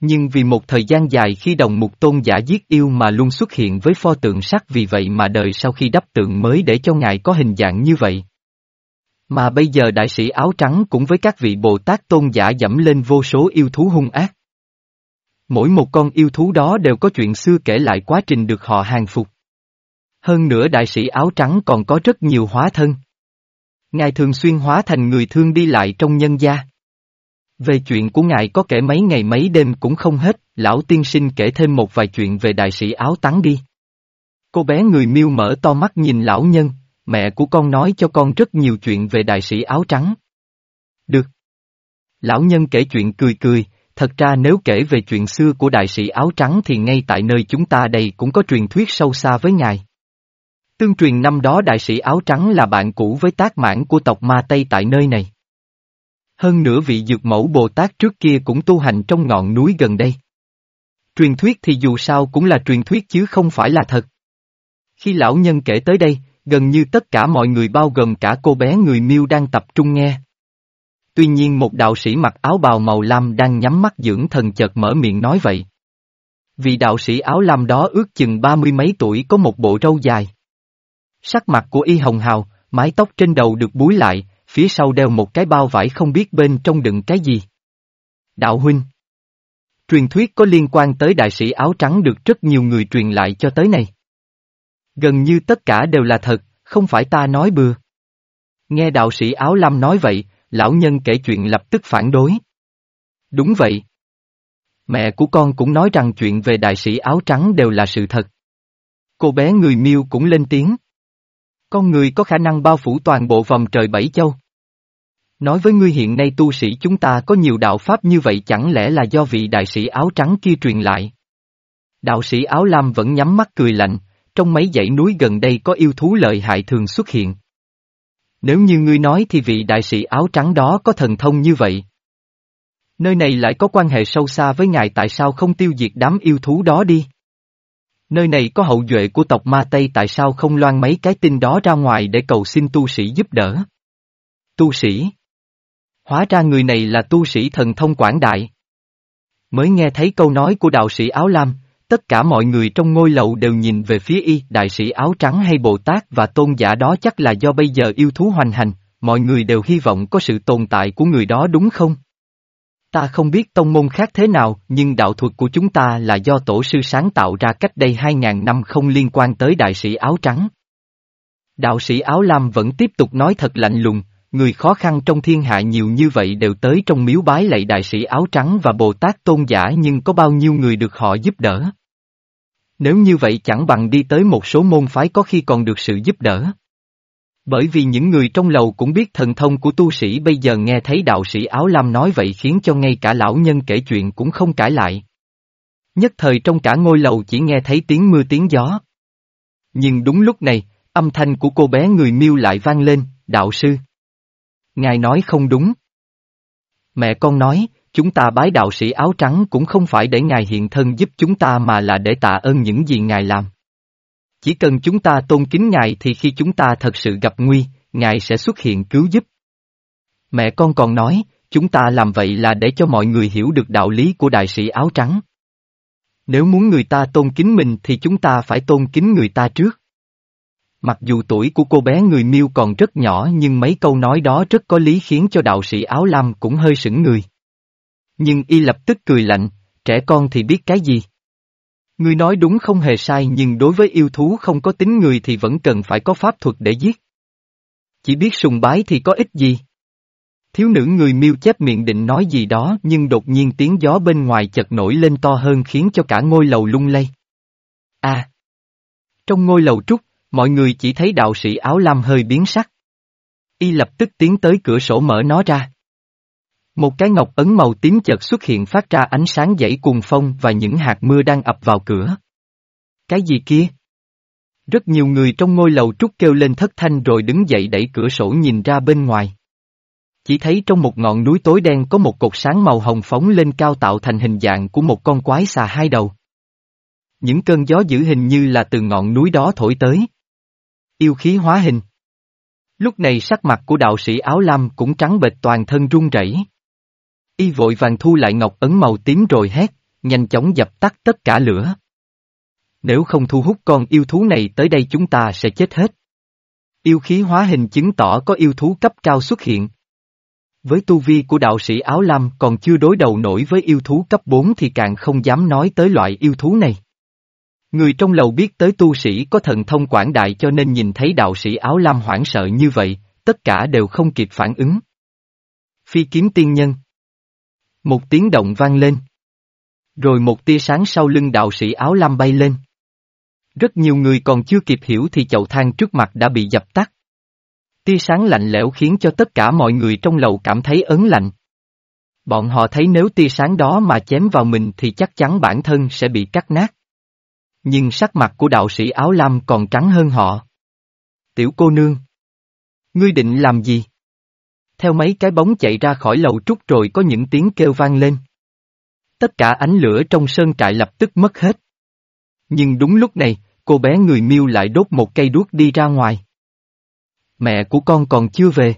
Nhưng vì một thời gian dài khi đồng mục tôn giả giết yêu mà luôn xuất hiện với pho tượng sắt vì vậy mà đời sau khi đắp tượng mới để cho ngài có hình dạng như vậy. Mà bây giờ đại sĩ áo trắng cũng với các vị Bồ Tát tôn giả dẫm lên vô số yêu thú hung ác. Mỗi một con yêu thú đó đều có chuyện xưa kể lại quá trình được họ hàng phục. Hơn nữa đại sĩ áo trắng còn có rất nhiều hóa thân. Ngài thường xuyên hóa thành người thương đi lại trong nhân gia. Về chuyện của ngài có kể mấy ngày mấy đêm cũng không hết, lão tiên sinh kể thêm một vài chuyện về đại sĩ áo trắng đi. Cô bé người miêu mở to mắt nhìn lão nhân, mẹ của con nói cho con rất nhiều chuyện về đại sĩ áo trắng. Được. Lão nhân kể chuyện cười cười, thật ra nếu kể về chuyện xưa của đại sĩ áo trắng thì ngay tại nơi chúng ta đây cũng có truyền thuyết sâu xa với ngài. Tương truyền năm đó đại sĩ áo trắng là bạn cũ với tác mãn của tộc Ma Tây tại nơi này. Hơn nữa vị dược mẫu Bồ Tát trước kia cũng tu hành trong ngọn núi gần đây. Truyền thuyết thì dù sao cũng là truyền thuyết chứ không phải là thật. Khi lão nhân kể tới đây, gần như tất cả mọi người bao gồm cả cô bé người miêu đang tập trung nghe. Tuy nhiên một đạo sĩ mặc áo bào màu lam đang nhắm mắt dưỡng thần chợt mở miệng nói vậy. Vị đạo sĩ áo lam đó ước chừng ba mươi mấy tuổi có một bộ râu dài. Sắc mặt của y hồng hào, mái tóc trên đầu được búi lại, phía sau đeo một cái bao vải không biết bên trong đựng cái gì. Đạo huynh Truyền thuyết có liên quan tới đại sĩ áo trắng được rất nhiều người truyền lại cho tới này. Gần như tất cả đều là thật, không phải ta nói bừa. Nghe đạo sĩ áo lam nói vậy, lão nhân kể chuyện lập tức phản đối. Đúng vậy. Mẹ của con cũng nói rằng chuyện về đại sĩ áo trắng đều là sự thật. Cô bé người miêu cũng lên tiếng. Con người có khả năng bao phủ toàn bộ vòng trời bảy châu. Nói với ngươi hiện nay tu sĩ chúng ta có nhiều đạo pháp như vậy chẳng lẽ là do vị đại sĩ áo trắng kia truyền lại. Đạo sĩ áo lam vẫn nhắm mắt cười lạnh, trong mấy dãy núi gần đây có yêu thú lợi hại thường xuất hiện. Nếu như ngươi nói thì vị đại sĩ áo trắng đó có thần thông như vậy. Nơi này lại có quan hệ sâu xa với ngài tại sao không tiêu diệt đám yêu thú đó đi? Nơi này có hậu duệ của tộc Ma Tây tại sao không loan mấy cái tin đó ra ngoài để cầu xin tu sĩ giúp đỡ? Tu sĩ? Hóa ra người này là tu sĩ thần thông quảng đại. Mới nghe thấy câu nói của đạo sĩ áo lam, tất cả mọi người trong ngôi lầu đều nhìn về phía y, đại sĩ áo trắng hay Bồ Tát và tôn giả đó chắc là do bây giờ yêu thú hoành hành, mọi người đều hy vọng có sự tồn tại của người đó đúng không? Ta không biết tông môn khác thế nào, nhưng đạo thuật của chúng ta là do tổ sư sáng tạo ra cách đây hai ngàn năm không liên quan tới đại sĩ áo trắng. Đạo sĩ áo lam vẫn tiếp tục nói thật lạnh lùng, người khó khăn trong thiên hạ nhiều như vậy đều tới trong miếu bái lạy đại sĩ áo trắng và Bồ Tát tôn giả nhưng có bao nhiêu người được họ giúp đỡ. Nếu như vậy chẳng bằng đi tới một số môn phái có khi còn được sự giúp đỡ. Bởi vì những người trong lầu cũng biết thần thông của tu sĩ bây giờ nghe thấy đạo sĩ áo lam nói vậy khiến cho ngay cả lão nhân kể chuyện cũng không cãi lại. Nhất thời trong cả ngôi lầu chỉ nghe thấy tiếng mưa tiếng gió. Nhưng đúng lúc này, âm thanh của cô bé người miêu lại vang lên, đạo sư. Ngài nói không đúng. Mẹ con nói, chúng ta bái đạo sĩ áo trắng cũng không phải để Ngài hiện thân giúp chúng ta mà là để tạ ơn những gì Ngài làm. Chỉ cần chúng ta tôn kính Ngài thì khi chúng ta thật sự gặp nguy, Ngài sẽ xuất hiện cứu giúp. Mẹ con còn nói, chúng ta làm vậy là để cho mọi người hiểu được đạo lý của đại sĩ áo trắng. Nếu muốn người ta tôn kính mình thì chúng ta phải tôn kính người ta trước. Mặc dù tuổi của cô bé người miêu còn rất nhỏ nhưng mấy câu nói đó rất có lý khiến cho đạo sĩ áo lam cũng hơi sững người. Nhưng y lập tức cười lạnh, trẻ con thì biết cái gì? Ngươi nói đúng không hề sai nhưng đối với yêu thú không có tính người thì vẫn cần phải có pháp thuật để giết. Chỉ biết sùng bái thì có ích gì? Thiếu nữ người miêu chép miệng định nói gì đó nhưng đột nhiên tiếng gió bên ngoài chợt nổi lên to hơn khiến cho cả ngôi lầu lung lay. À! Trong ngôi lầu trúc, mọi người chỉ thấy đạo sĩ áo lam hơi biến sắc. Y lập tức tiến tới cửa sổ mở nó ra. Một cái ngọc ấn màu tím chợt xuất hiện phát ra ánh sáng dãy cuồng phong và những hạt mưa đang ập vào cửa. Cái gì kia? Rất nhiều người trong ngôi lầu trúc kêu lên thất thanh rồi đứng dậy đẩy cửa sổ nhìn ra bên ngoài. Chỉ thấy trong một ngọn núi tối đen có một cột sáng màu hồng phóng lên cao tạo thành hình dạng của một con quái xà hai đầu. Những cơn gió dữ hình như là từ ngọn núi đó thổi tới. Yêu khí hóa hình. Lúc này sắc mặt của đạo sĩ áo lam cũng trắng bệch toàn thân run rẩy. Y vội vàng thu lại ngọc ấn màu tím rồi hét, nhanh chóng dập tắt tất cả lửa. Nếu không thu hút con yêu thú này tới đây chúng ta sẽ chết hết. Yêu khí hóa hình chứng tỏ có yêu thú cấp cao xuất hiện. Với tu vi của đạo sĩ áo lam còn chưa đối đầu nổi với yêu thú cấp 4 thì càng không dám nói tới loại yêu thú này. Người trong lầu biết tới tu sĩ có thần thông quảng đại cho nên nhìn thấy đạo sĩ áo lam hoảng sợ như vậy, tất cả đều không kịp phản ứng. Phi kiếm tiên nhân. Một tiếng động vang lên. Rồi một tia sáng sau lưng đạo sĩ áo lam bay lên. Rất nhiều người còn chưa kịp hiểu thì chậu than trước mặt đã bị dập tắt. Tia sáng lạnh lẽo khiến cho tất cả mọi người trong lầu cảm thấy ớn lạnh. Bọn họ thấy nếu tia sáng đó mà chém vào mình thì chắc chắn bản thân sẽ bị cắt nát. Nhưng sắc mặt của đạo sĩ áo lam còn trắng hơn họ. Tiểu cô nương. Ngươi định làm gì? Theo mấy cái bóng chạy ra khỏi lầu trúc rồi có những tiếng kêu vang lên. Tất cả ánh lửa trong sơn trại lập tức mất hết. Nhưng đúng lúc này, cô bé người miêu lại đốt một cây đuốc đi ra ngoài. Mẹ của con còn chưa về.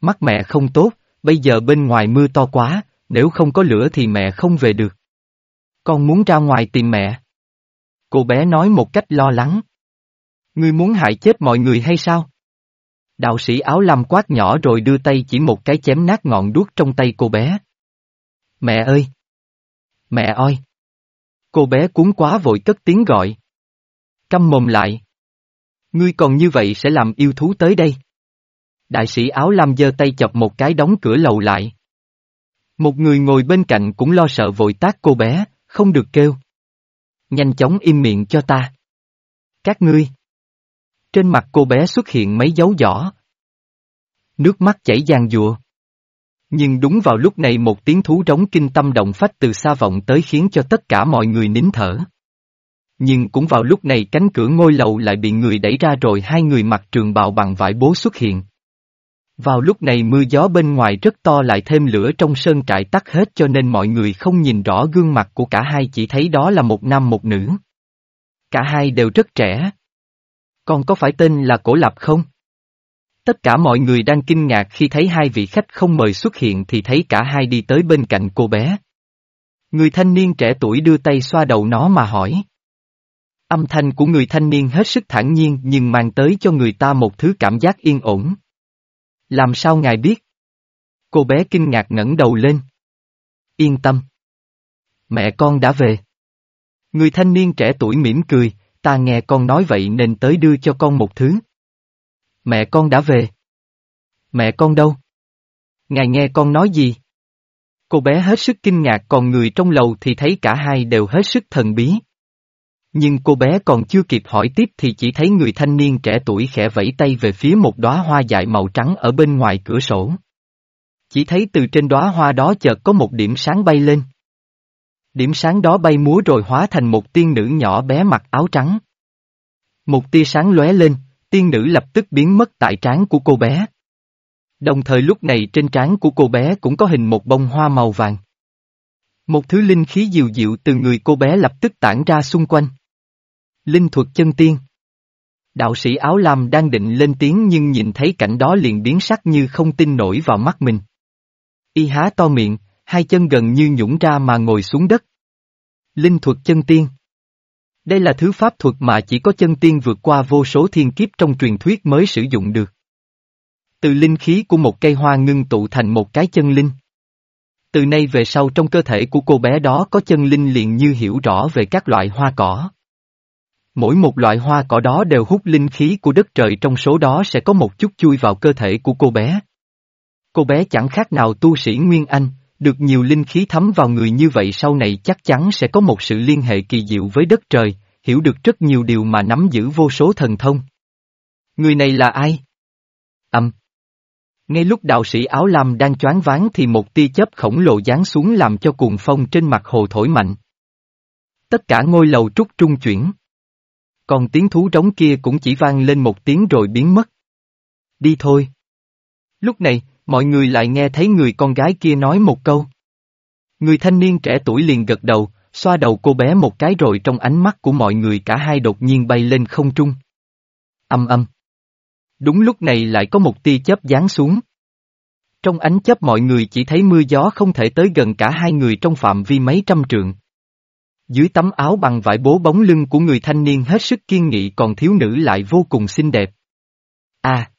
Mắt mẹ không tốt, bây giờ bên ngoài mưa to quá, nếu không có lửa thì mẹ không về được. Con muốn ra ngoài tìm mẹ. Cô bé nói một cách lo lắng. Ngươi muốn hại chết mọi người hay sao? Đạo sĩ áo lam quát nhỏ rồi đưa tay chỉ một cái chém nát ngọn đuốc trong tay cô bé. Mẹ ơi! Mẹ ơi! Cô bé cuốn quá vội cất tiếng gọi. Câm mồm lại. Ngươi còn như vậy sẽ làm yêu thú tới đây. Đại sĩ áo lam giơ tay chọc một cái đóng cửa lầu lại. Một người ngồi bên cạnh cũng lo sợ vội tác cô bé, không được kêu. Nhanh chóng im miệng cho ta. Các ngươi. Trên mặt cô bé xuất hiện mấy dấu giỏ. Nước mắt chảy giàn dụa. Nhưng đúng vào lúc này một tiếng thú rống kinh tâm động phách từ xa vọng tới khiến cho tất cả mọi người nín thở. Nhưng cũng vào lúc này cánh cửa ngôi lầu lại bị người đẩy ra rồi hai người mặc trường bào bằng vải bố xuất hiện. Vào lúc này mưa gió bên ngoài rất to lại thêm lửa trong sơn trại tắt hết cho nên mọi người không nhìn rõ gương mặt của cả hai chỉ thấy đó là một nam một nữ. Cả hai đều rất trẻ con có phải tên là Cổ lạp không? Tất cả mọi người đang kinh ngạc khi thấy hai vị khách không mời xuất hiện thì thấy cả hai đi tới bên cạnh cô bé. Người thanh niên trẻ tuổi đưa tay xoa đầu nó mà hỏi. Âm thanh của người thanh niên hết sức thản nhiên nhưng mang tới cho người ta một thứ cảm giác yên ổn. Làm sao ngài biết? Cô bé kinh ngạc ngẩng đầu lên. Yên tâm. Mẹ con đã về. Người thanh niên trẻ tuổi mỉm cười, ta nghe con nói vậy nên tới đưa cho con một thứ. Mẹ con đã về. Mẹ con đâu? Ngài nghe con nói gì? Cô bé hết sức kinh ngạc, còn người trong lầu thì thấy cả hai đều hết sức thần bí. Nhưng cô bé còn chưa kịp hỏi tiếp thì chỉ thấy người thanh niên trẻ tuổi khẽ vẫy tay về phía một đóa hoa dại màu trắng ở bên ngoài cửa sổ. Chỉ thấy từ trên đóa hoa đó chợt có một điểm sáng bay lên. Điểm sáng đó bay múa rồi hóa thành một tiên nữ nhỏ bé mặc áo trắng. Một tia sáng lóe lên, tiên nữ lập tức biến mất tại trán của cô bé. Đồng thời lúc này trên trán của cô bé cũng có hình một bông hoa màu vàng. Một thứ linh khí dịu dịu từ người cô bé lập tức tản ra xung quanh. Linh thuật chân tiên. Đạo sĩ áo lam đang định lên tiếng nhưng nhìn thấy cảnh đó liền biến sắc như không tin nổi vào mắt mình. Y há to miệng, hai chân gần như nhũng ra mà ngồi xuống đất. Linh thuật chân tiên. Đây là thứ pháp thuật mà chỉ có chân tiên vượt qua vô số thiên kiếp trong truyền thuyết mới sử dụng được. Từ linh khí của một cây hoa ngưng tụ thành một cái chân linh. Từ nay về sau trong cơ thể của cô bé đó có chân linh liền như hiểu rõ về các loại hoa cỏ. Mỗi một loại hoa cỏ đó đều hút linh khí của đất trời trong số đó sẽ có một chút chui vào cơ thể của cô bé. Cô bé chẳng khác nào tu sĩ Nguyên Anh, được nhiều linh khí thấm vào người như vậy sau này chắc chắn sẽ có một sự liên hệ kỳ diệu với đất trời, hiểu được rất nhiều điều mà nắm giữ vô số thần thông. Người này là ai? Âm. Ngay lúc đạo sĩ áo lam đang choáng váng thì một tia chớp khổng lồ giáng xuống làm cho cuồng phong trên mặt hồ thổi mạnh. Tất cả ngôi lầu trúc trung chuyển. Còn tiếng thú trống kia cũng chỉ vang lên một tiếng rồi biến mất. Đi thôi. Lúc này, mọi người lại nghe thấy người con gái kia nói một câu. Người thanh niên trẻ tuổi liền gật đầu, xoa đầu cô bé một cái rồi trong ánh mắt của mọi người cả hai đột nhiên bay lên không trung. Âm âm. Đúng lúc này lại có một tia chớp giáng xuống. Trong ánh chớp mọi người chỉ thấy mưa gió không thể tới gần cả hai người trong phạm vi mấy trăm trượng. Dưới tấm áo bằng vải bố bóng lưng của người thanh niên hết sức kiên nghị còn thiếu nữ lại vô cùng xinh đẹp. À!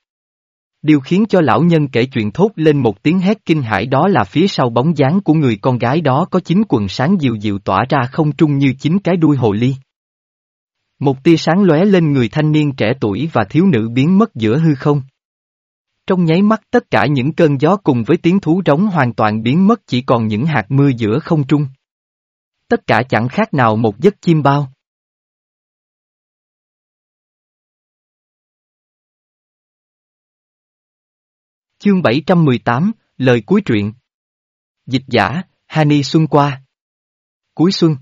Điều khiến cho lão nhân kể chuyện thốt lên một tiếng hét kinh hãi đó là phía sau bóng dáng của người con gái đó có chín quần sáng dịu dịu tỏa ra không trung như chín cái đuôi hồ ly. Một tia sáng lóe lên người thanh niên trẻ tuổi và thiếu nữ biến mất giữa hư không. Trong nháy mắt tất cả những cơn gió cùng với tiếng thú rống hoàn toàn biến mất chỉ còn những hạt mưa giữa không trung. Tất cả chẳng khác nào một giấc chim bao. Chương 718, lời cuối truyện. Dịch giả, Hani Xuân qua. Cuối xuân.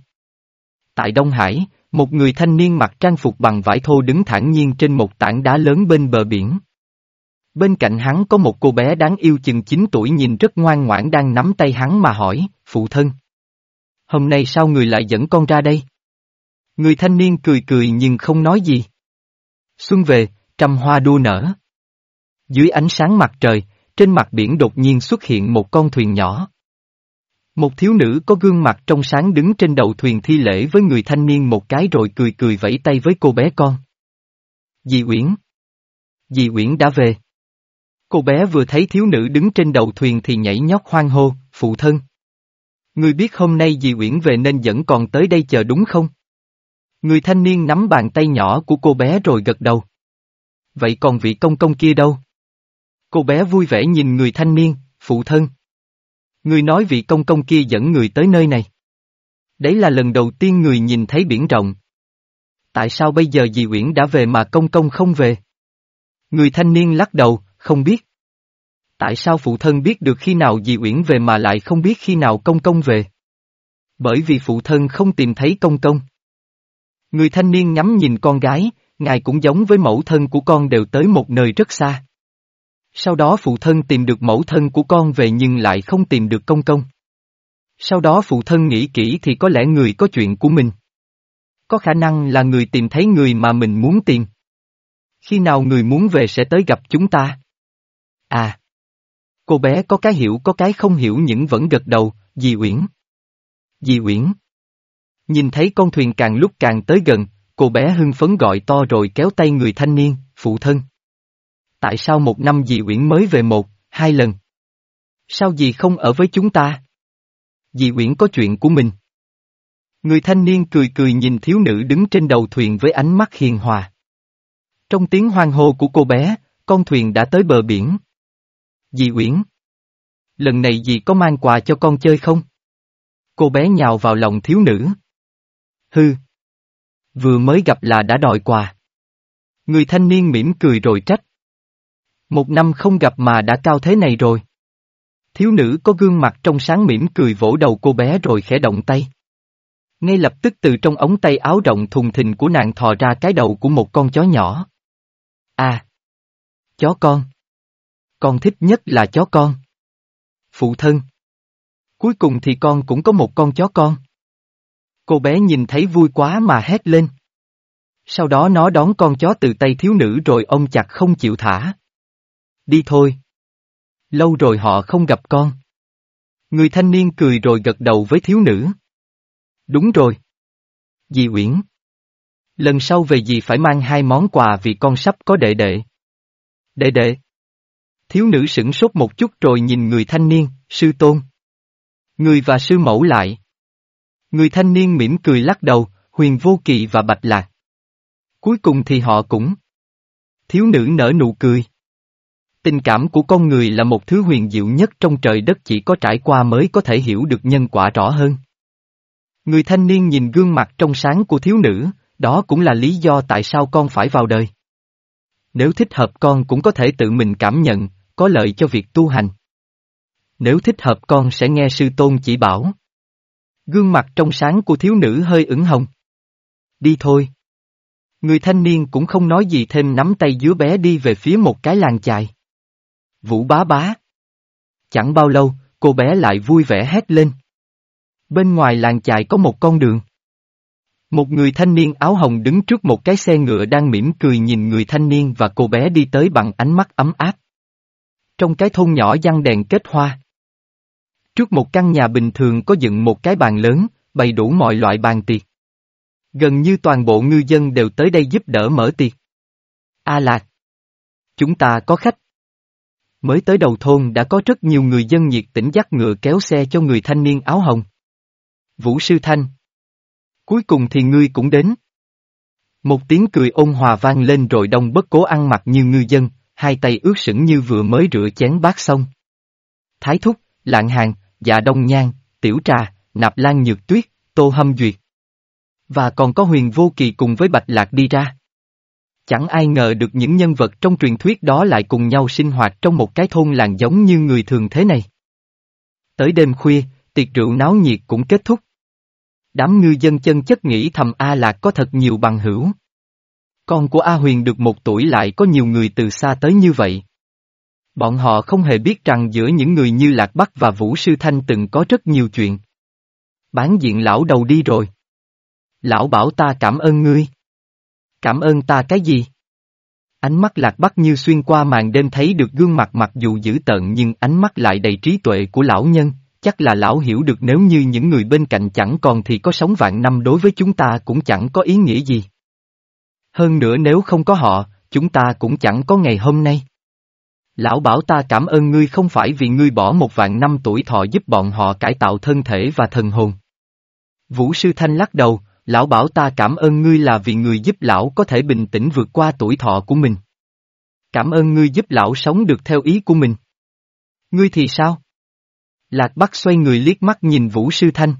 Tại Đông Hải, một người thanh niên mặc trang phục bằng vải thô đứng thản nhiên trên một tảng đá lớn bên bờ biển. Bên cạnh hắn có một cô bé đáng yêu chừng 9 tuổi nhìn rất ngoan ngoãn đang nắm tay hắn mà hỏi, phụ thân. Hôm nay sao người lại dẫn con ra đây? Người thanh niên cười cười nhưng không nói gì. Xuân về, trăm hoa đua nở. Dưới ánh sáng mặt trời, trên mặt biển đột nhiên xuất hiện một con thuyền nhỏ. Một thiếu nữ có gương mặt trong sáng đứng trên đầu thuyền thi lễ với người thanh niên một cái rồi cười cười vẫy tay với cô bé con. Dì Uyển. Dì Uyển đã về. Cô bé vừa thấy thiếu nữ đứng trên đầu thuyền thì nhảy nhót hoang hô, phụ thân. Người biết hôm nay dì Uyển về nên vẫn còn tới đây chờ đúng không? Người thanh niên nắm bàn tay nhỏ của cô bé rồi gật đầu. Vậy còn vị công công kia đâu? Cô bé vui vẻ nhìn người thanh niên, phụ thân. Người nói vị công công kia dẫn người tới nơi này. Đấy là lần đầu tiên người nhìn thấy biển rộng. Tại sao bây giờ dì Uyển đã về mà công công không về? Người thanh niên lắc đầu, không biết. Tại sao phụ thân biết được khi nào dì Uyển về mà lại không biết khi nào công công về? Bởi vì phụ thân không tìm thấy công công. Người thanh niên ngắm nhìn con gái, ngài cũng giống với mẫu thân của con đều tới một nơi rất xa. Sau đó phụ thân tìm được mẫu thân của con về nhưng lại không tìm được công công. Sau đó phụ thân nghĩ kỹ thì có lẽ người có chuyện của mình. Có khả năng là người tìm thấy người mà mình muốn tìm. Khi nào người muốn về sẽ tới gặp chúng ta. À. Cô bé có cái hiểu có cái không hiểu nhưng vẫn gật đầu, dì Uyển. Dì Uyển. Nhìn thấy con thuyền càng lúc càng tới gần, cô bé hưng phấn gọi to rồi kéo tay người thanh niên, phụ thân tại sao một năm dì Uyển mới về một, hai lần? Sao dì không ở với chúng ta? Dì Uyển có chuyện của mình. Người thanh niên cười cười nhìn thiếu nữ đứng trên đầu thuyền với ánh mắt hiền hòa. Trong tiếng hoang hô của cô bé, con thuyền đã tới bờ biển. Dì Uyển. Lần này dì có mang quà cho con chơi không? Cô bé nhào vào lòng thiếu nữ. Hư. Vừa mới gặp là đã đòi quà. Người thanh niên mỉm cười rồi trách. Một năm không gặp mà đã cao thế này rồi. Thiếu nữ có gương mặt trong sáng mỉm cười vỗ đầu cô bé rồi khẽ động tay. Ngay lập tức từ trong ống tay áo rộng thùng thình của nàng thò ra cái đầu của một con chó nhỏ. À! Chó con! Con thích nhất là chó con. Phụ thân! Cuối cùng thì con cũng có một con chó con. Cô bé nhìn thấy vui quá mà hét lên. Sau đó nó đón con chó từ tay thiếu nữ rồi ôm chặt không chịu thả. Đi thôi. Lâu rồi họ không gặp con. Người thanh niên cười rồi gật đầu với thiếu nữ. Đúng rồi. Dì Uyển. Lần sau về dì phải mang hai món quà vì con sắp có đệ đệ. Đệ đệ. Thiếu nữ sửng sốt một chút rồi nhìn người thanh niên, sư tôn. Người và sư mẫu lại. Người thanh niên mỉm cười lắc đầu, huyền vô kỳ và bạch lạc. Cuối cùng thì họ cũng. Thiếu nữ nở nụ cười. Tình cảm của con người là một thứ huyền diệu nhất trong trời đất chỉ có trải qua mới có thể hiểu được nhân quả rõ hơn. Người thanh niên nhìn gương mặt trong sáng của thiếu nữ, đó cũng là lý do tại sao con phải vào đời. Nếu thích hợp con cũng có thể tự mình cảm nhận, có lợi cho việc tu hành. Nếu thích hợp con sẽ nghe sư tôn chỉ bảo. Gương mặt trong sáng của thiếu nữ hơi ửng hồng. Đi thôi. Người thanh niên cũng không nói gì thêm nắm tay dứa bé đi về phía một cái làng chài. Vũ bá bá. Chẳng bao lâu, cô bé lại vui vẻ hét lên. Bên ngoài làng chài có một con đường. Một người thanh niên áo hồng đứng trước một cái xe ngựa đang mỉm cười nhìn người thanh niên và cô bé đi tới bằng ánh mắt ấm áp. Trong cái thôn nhỏ giăng đèn kết hoa. Trước một căn nhà bình thường có dựng một cái bàn lớn, bày đủ mọi loại bàn tiệc. Gần như toàn bộ ngư dân đều tới đây giúp đỡ mở tiệc. A Lạc! Chúng ta có khách. Mới tới đầu thôn đã có rất nhiều người dân nhiệt tình dắt ngựa kéo xe cho người thanh niên áo hồng. Vũ Sư Thanh. Cuối cùng thì ngươi cũng đến. Một tiếng cười ôn hòa vang lên rồi đông bất cố ăn mặc như ngư dân, hai tay ướt sững như vừa mới rửa chén bát xong. Thái thúc, lạng hàng, dạ đông nhan, tiểu trà, nạp lan nhược tuyết, tô hâm duyệt. Và còn có huyền vô kỳ cùng với bạch lạc đi ra. Chẳng ai ngờ được những nhân vật trong truyền thuyết đó lại cùng nhau sinh hoạt trong một cái thôn làng giống như người thường thế này. Tới đêm khuya, tiệc rượu náo nhiệt cũng kết thúc. Đám ngư dân chân chất nghĩ thầm A Lạc có thật nhiều bằng hữu. Con của A Huyền được một tuổi lại có nhiều người từ xa tới như vậy. Bọn họ không hề biết rằng giữa những người như Lạc Bắc và Vũ Sư Thanh từng có rất nhiều chuyện. Bán diện lão đầu đi rồi. Lão bảo ta cảm ơn ngươi. Cảm ơn ta cái gì? Ánh mắt Lạc Bắc như xuyên qua màn đêm thấy được gương mặt mặc dù dữ tợn nhưng ánh mắt lại đầy trí tuệ của lão nhân, chắc là lão hiểu được nếu như những người bên cạnh chẳng còn thì có sống vạn năm đối với chúng ta cũng chẳng có ý nghĩa gì. Hơn nữa nếu không có họ, chúng ta cũng chẳng có ngày hôm nay. Lão bảo ta cảm ơn ngươi không phải vì ngươi bỏ một vạn năm tuổi thọ giúp bọn họ cải tạo thân thể và thần hồn. Vũ Sư Thanh lắc đầu, lão bảo ta cảm ơn ngươi là vì người giúp lão có thể bình tĩnh vượt qua tuổi thọ của mình. Cảm ơn ngươi giúp lão sống được theo ý của mình. Ngươi thì sao? Lạc Bắc xoay người liếc mắt nhìn Vũ Sư Thanh.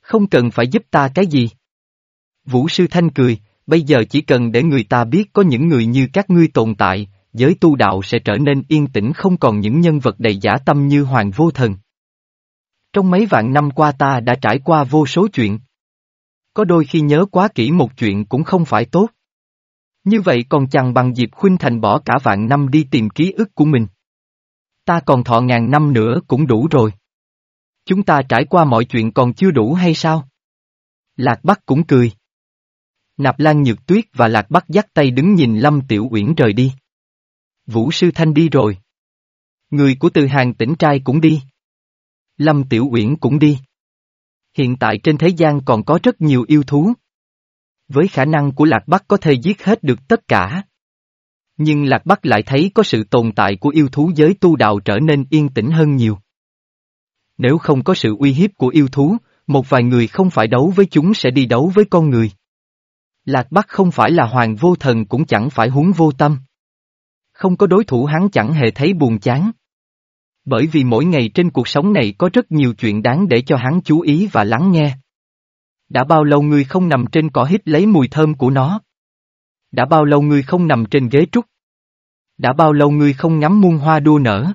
Không cần phải giúp ta cái gì. Vũ Sư Thanh cười, bây giờ chỉ cần để người ta biết có những người như các ngươi tồn tại, giới tu đạo sẽ trở nên yên tĩnh không còn những nhân vật đầy giả tâm như Hoàng Vô Thần. Trong mấy vạn năm qua ta đã trải qua vô số chuyện. Có đôi khi nhớ quá kỹ một chuyện cũng không phải tốt. Như vậy còn chẳng bằng Diệp Khuynh Thành bỏ cả vạn năm đi tìm ký ức của mình. Ta còn thọ ngàn năm nữa cũng đủ rồi. Chúng ta trải qua mọi chuyện còn chưa đủ hay sao? Lạc Bắc cũng cười. Nạp Lan Nhược Tuyết và Lạc Bắc dắt tay đứng nhìn Lâm Tiểu Uyển rời đi. Vũ Sư Thanh đi rồi. Người của từ hàng tỉnh trai cũng đi. Lâm Tiểu Uyển cũng đi. Hiện tại trên thế gian còn có rất nhiều yêu thú. Với khả năng của Lạc Bắc có thể giết hết được tất cả. Nhưng Lạc Bắc lại thấy có sự tồn tại của yêu thú giới tu đạo trở nên yên tĩnh hơn nhiều. Nếu không có sự uy hiếp của yêu thú, một vài người không phải đấu với chúng sẽ đi đấu với con người. Lạc Bắc không phải là hoàng vô thần cũng chẳng phải huống vô tâm. Không có đối thủ hắn chẳng hề thấy buồn chán. Bởi vì mỗi ngày trên cuộc sống này có rất nhiều chuyện đáng để cho hắn chú ý và lắng nghe. Đã bao lâu ngươi không nằm trên cỏ hít lấy mùi thơm của nó? Đã bao lâu ngươi không nằm trên ghế trúc? Đã bao lâu ngươi không ngắm muôn hoa đua nở?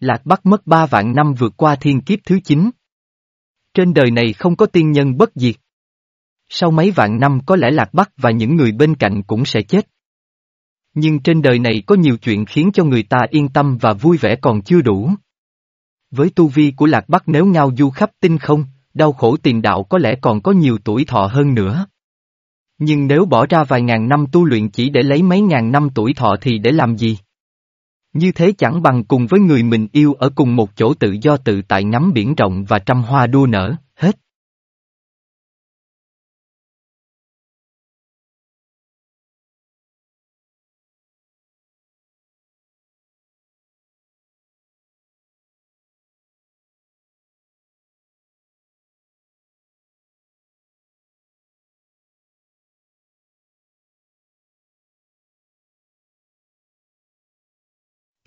Lạc Bắc mất ba vạn năm vượt qua thiên kiếp thứ chín. Trên đời này không có tiên nhân bất diệt. Sau mấy vạn năm có lẽ Lạc Bắc và những người bên cạnh cũng sẽ chết. Nhưng trên đời này có nhiều chuyện khiến cho người ta yên tâm và vui vẻ còn chưa đủ. Với tu vi của Lạc Bắc nếu ngao du khắp tinh không, đau khổ tiền đạo có lẽ còn có nhiều tuổi thọ hơn nữa. Nhưng nếu bỏ ra vài ngàn năm tu luyện chỉ để lấy mấy ngàn năm tuổi thọ thì để làm gì? Như thế chẳng bằng cùng với người mình yêu ở cùng một chỗ tự do tự tại ngắm biển rộng và trăm hoa đua nở,